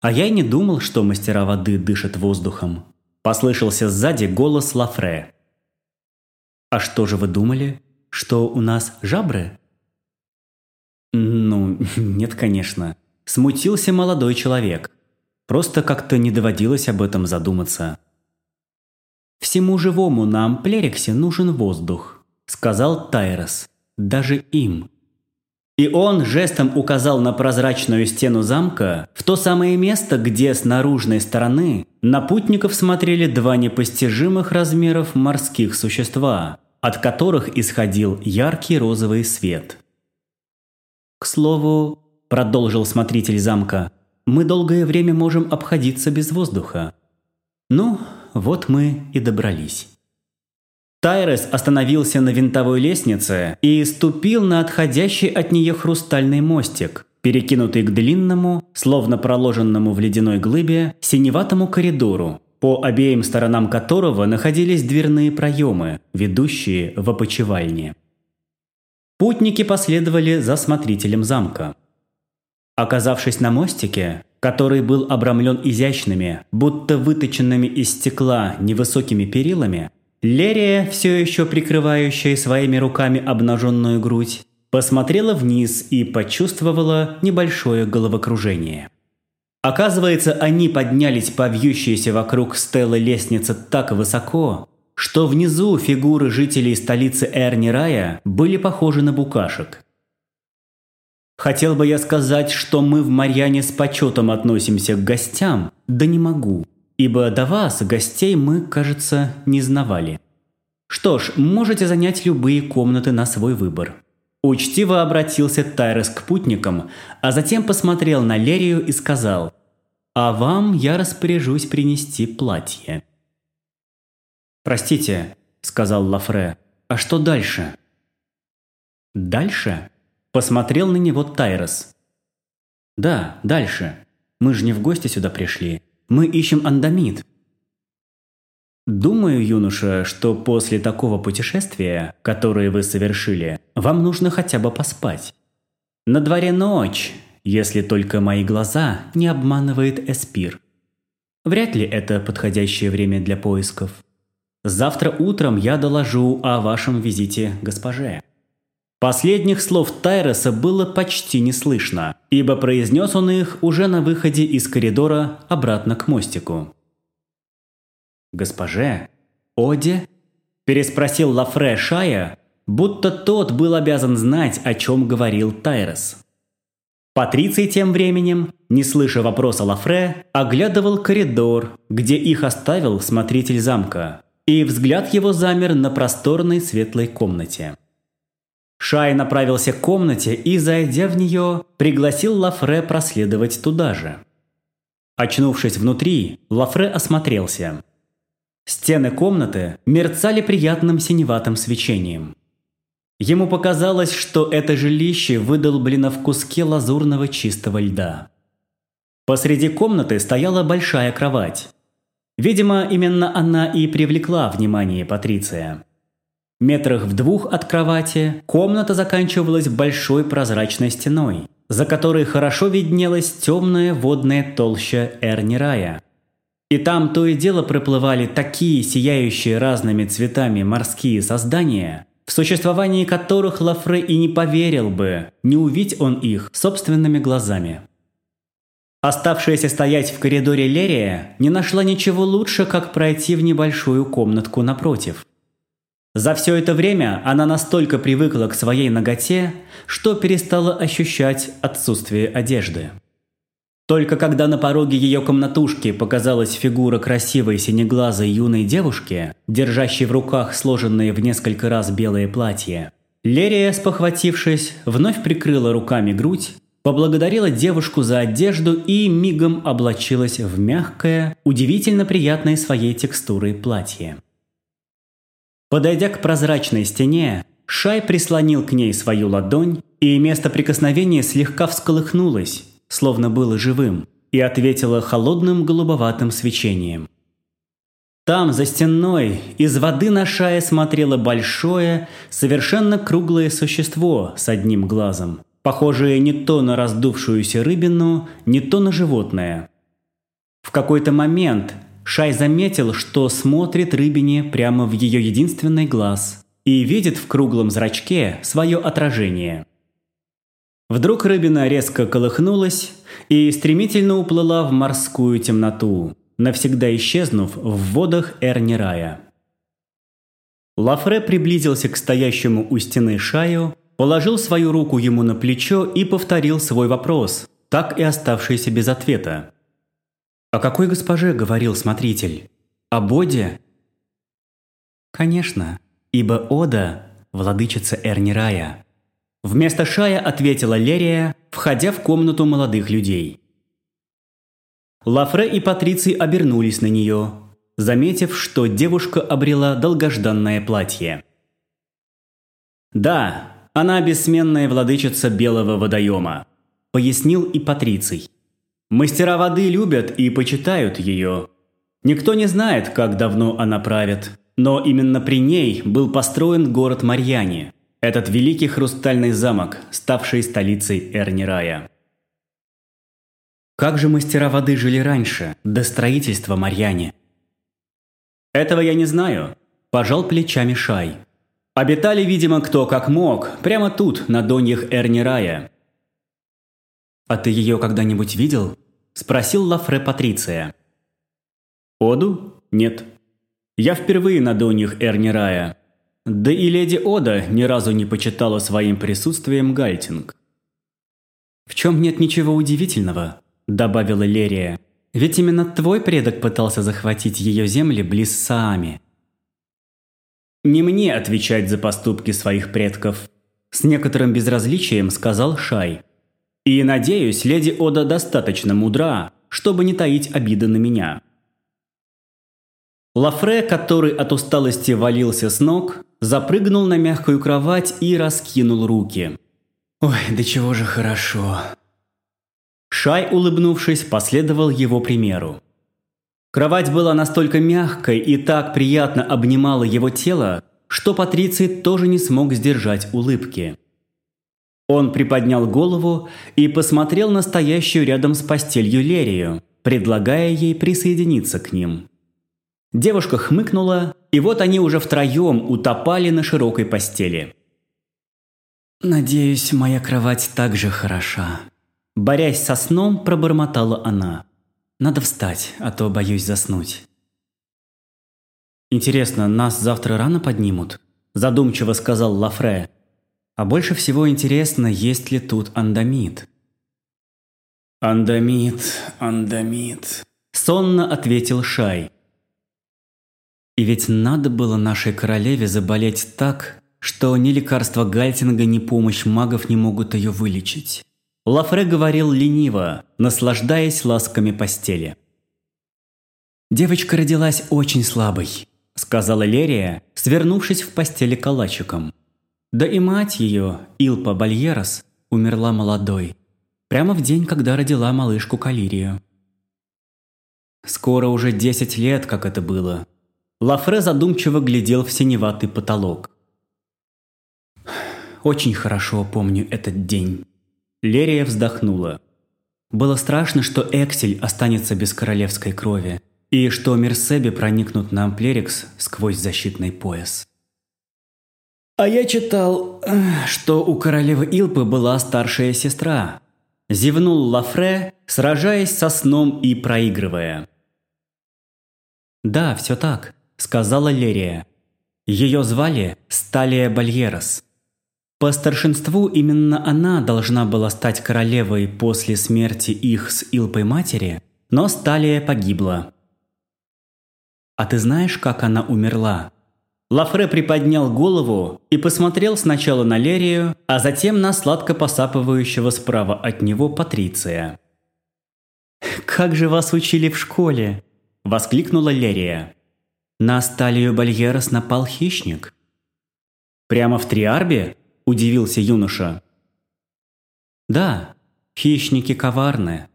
А я и не думал, что мастера воды дышат воздухом. Послышался сзади голос Лафре. «А что же вы думали? Что у нас жабры?» «Ну, нет, конечно. Смутился молодой человек. Просто как-то не доводилось об этом задуматься». «Всему живому нам, Плериксе, нужен воздух», — сказал Тайрос. «Даже им». И он жестом указал на прозрачную стену замка, в то самое место, где с наружной стороны на путников смотрели два непостижимых размеров морских существа, от которых исходил яркий розовый свет. «К слову, – продолжил смотритель замка, – мы долгое время можем обходиться без воздуха. Ну, вот мы и добрались». Тайрес остановился на винтовой лестнице и ступил на отходящий от нее хрустальный мостик, перекинутый к длинному, словно проложенному в ледяной глыбе, синеватому коридору, по обеим сторонам которого находились дверные проемы, ведущие в опочивальне. Путники последовали за смотрителем замка. Оказавшись на мостике, который был обрамлен изящными, будто выточенными из стекла невысокими перилами, Лерия, все еще прикрывающая своими руками обнаженную грудь, посмотрела вниз и почувствовала небольшое головокружение. Оказывается, они поднялись по вьющейся вокруг стелы лестницы так высоко, что внизу фигуры жителей столицы Эрнирая были похожи на букашек. Хотел бы я сказать, что мы в Марьяне с почетом относимся к гостям, да не могу, ибо до вас, гостей, мы, кажется, не знавали. Что ж, можете занять любые комнаты на свой выбор. Учтиво обратился Тайрес к путникам, а затем посмотрел на Лерию и сказал «А вам я распоряжусь принести платье». «Простите», – сказал Лафре, – «а что дальше?» «Дальше?» – посмотрел на него Тайрос. «Да, дальше. Мы же не в гости сюда пришли. Мы ищем андамит. Думаю, юноша, что после такого путешествия, которое вы совершили, вам нужно хотя бы поспать. На дворе ночь, если только мои глаза не обманывает Эспир. Вряд ли это подходящее время для поисков. Завтра утром я доложу о вашем визите госпоже. Последних слов Тайроса было почти не слышно, ибо произнес он их уже на выходе из коридора обратно к мостику. «Госпоже? Оде?» – переспросил Лафре Шая, будто тот был обязан знать, о чем говорил Тайрос. Патриций тем временем, не слыша вопроса Лафре, оглядывал коридор, где их оставил смотритель замка, и взгляд его замер на просторной светлой комнате. Шай направился к комнате и, зайдя в нее, пригласил Лафре проследовать туда же. Очнувшись внутри, Лафре осмотрелся – Стены комнаты мерцали приятным синеватым свечением. Ему показалось, что это жилище выдолблено в куске лазурного чистого льда. Посреди комнаты стояла большая кровать. Видимо, именно она и привлекла внимание Патриция. Метрах в двух от кровати комната заканчивалась большой прозрачной стеной, за которой хорошо виднелась темная водная толща Эрнирая – И там то и дело проплывали такие сияющие разными цветами морские создания, в существовании которых Лафре и не поверил бы, не увидь он их собственными глазами. Оставшаяся стоять в коридоре Лерия не нашла ничего лучше, как пройти в небольшую комнатку напротив. За все это время она настолько привыкла к своей ноготе, что перестала ощущать отсутствие одежды. Только когда на пороге ее комнатушки показалась фигура красивой синеглазой юной девушки, держащей в руках сложенные в несколько раз белые платья, Лерия, спохватившись, вновь прикрыла руками грудь, поблагодарила девушку за одежду и мигом облачилась в мягкое, удивительно приятное своей текстурой платье. Подойдя к прозрачной стене, Шай прислонил к ней свою ладонь, и место прикосновения слегка всколыхнулось, словно было живым, и ответила холодным голубоватым свечением. Там, за стеной, из воды на шае смотрело большое, совершенно круглое существо с одним глазом, похожее не то на раздувшуюся рыбину, не то на животное. В какой-то момент Шай заметил, что смотрит рыбине прямо в ее единственный глаз и видит в круглом зрачке свое отражение – Вдруг рыбина резко колыхнулась и стремительно уплыла в морскую темноту, навсегда исчезнув в водах Эрнирая. Лафре приблизился к стоящему у стены Шаю, положил свою руку ему на плечо и повторил свой вопрос, так и оставшийся без ответа. «О какой госпоже?» – говорил смотритель. «О Боде?» «Конечно, ибо Ода – владычица Эрнирая». Вместо Шая ответила Лерия, входя в комнату молодых людей. Лафре и Патриций обернулись на нее, заметив, что девушка обрела долгожданное платье. «Да, она бессменная владычица Белого водоема», – пояснил и Патриций. «Мастера воды любят и почитают ее. Никто не знает, как давно она правит, но именно при ней был построен город Марьяне – этот великий хрустальный замок, ставший столицей Эрнирая. Как же мастера воды жили раньше, до строительства Марьяне? Этого я не знаю, пожал плечами Шай. Обитали, видимо, кто как мог, прямо тут, на доньях Эрнирая. «А ты ее когда-нибудь видел?» – спросил Лафре Патриция. «Оду? Нет. Я впервые на доньях Эрнирая, да и леди Ода ни разу не почитала своим присутствием Гальтинг. «В чем нет ничего удивительного», – добавила Лерия. «Ведь именно твой предок пытался захватить ее земли близ Саами». «Не мне отвечать за поступки своих предков», – с некоторым безразличием сказал Шай. «И, надеюсь, леди Ода достаточно мудра, чтобы не таить обиды на меня». Лафре, который от усталости валился с ног, запрыгнул на мягкую кровать и раскинул руки. «Ой, да чего же хорошо!» Шай, улыбнувшись, последовал его примеру. Кровать была настолько мягкой и так приятно обнимала его тело, что Патриций тоже не смог сдержать улыбки. Он приподнял голову и посмотрел на стоящую рядом с постелью Лерию, предлагая ей присоединиться к ним. Девушка хмыкнула, и вот они уже втроем утопали на широкой постели. «Надеюсь, моя кровать так же хороша». Борясь со сном, пробормотала она. «Надо встать, а то боюсь заснуть». «Интересно, нас завтра рано поднимут?» Задумчиво сказал Лафре. «А больше всего интересно, есть ли тут андамит?» «Андамит, андамит», – сонно ответил Шай. И ведь надо было нашей королеве заболеть так, что ни лекарства Гальтинга, ни помощь магов не могут ее вылечить. Лафре говорил лениво, наслаждаясь ласками постели. «Девочка родилась очень слабой», – сказала Лерия, свернувшись в постели калачиком. Да и мать ее, Илпа Бальерос, умерла молодой, прямо в день, когда родила малышку Калирию. Скоро уже десять лет, как это было, Лафре задумчиво глядел в синеватый потолок. «Очень хорошо помню этот день». Лерия вздохнула. Было страшно, что Эксель останется без королевской крови. и что Мерсеби проникнут на Амплерикс сквозь защитный пояс. А я читал, что у королевы Илпы была старшая сестра. Зевнул Лафре, сражаясь со сном и проигрывая. «Да, все так», – сказала Лерия. Ее звали Сталия Бальерос. По старшинству именно она должна была стать королевой после смерти их с Илпой матери, но Сталия погибла. «А ты знаешь, как она умерла?» Лафре приподнял голову и посмотрел сначала на Лерию, а затем на сладко посапывающего справа от него Патриция. «Как же вас учили в школе?» – воскликнула Лерия. «На Сталию Бальерос напал хищник». «Прямо в Триарбе?» – удивился юноша. «Да, хищники коварны.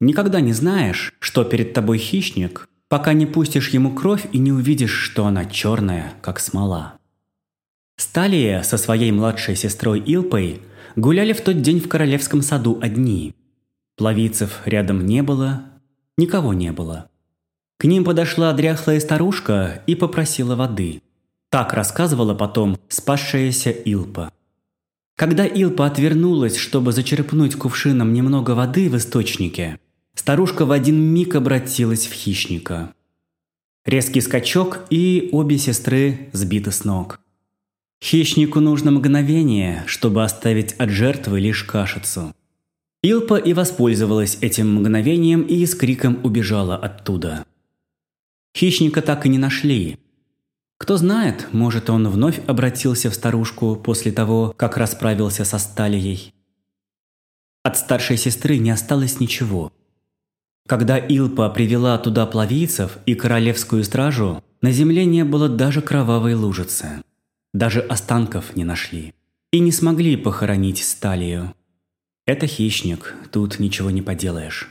Никогда не знаешь, что перед тобой хищник, пока не пустишь ему кровь и не увидишь, что она черная, как смола». Сталия со своей младшей сестрой Илпой гуляли в тот день в королевском саду одни. Плавицев рядом не было, никого не было. К ним подошла дряхлая старушка и попросила воды. Так рассказывала потом спасшаяся Илпа. Когда Илпа отвернулась, чтобы зачерпнуть кувшином немного воды в источнике, старушка в один миг обратилась в хищника. Резкий скачок, и обе сестры сбиты с ног. Хищнику нужно мгновение, чтобы оставить от жертвы лишь кашицу. Илпа и воспользовалась этим мгновением и с криком убежала оттуда. Хищника так и не нашли, кто знает, может, он вновь обратился в старушку после того, как расправился со Сталией. От старшей сестры не осталось ничего. Когда Илпа привела туда плавийцев и королевскую стражу, на земле не было даже кровавой лужицы. Даже останков не нашли. И не смогли похоронить Сталию. Это хищник, тут ничего не поделаешь.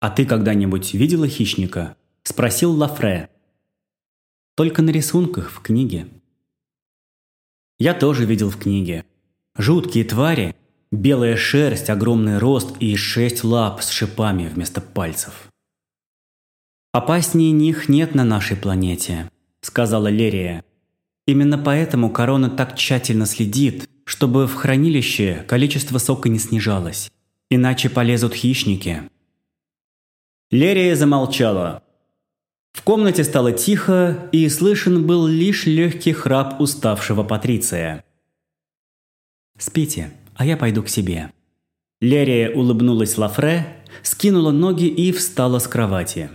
«А ты когда-нибудь видела хищника?» – спросил Лафре, только на рисунках в книге. Я тоже видел в книге. Жуткие твари, белая шерсть, огромный рост и шесть лап с шипами вместо пальцев. «Опаснее них нет на нашей планете», – сказала Лерия. «Именно поэтому корона так тщательно следит, чтобы в хранилище количество сока не снижалось. Иначе полезут хищники». Лерия замолчала, в комнате стало тихо, и слышен был лишь легкий храп уставшего Патриция. «Спите, а я пойду к себе». Лерия улыбнулась Лафре, скинула ноги и встала с кровати.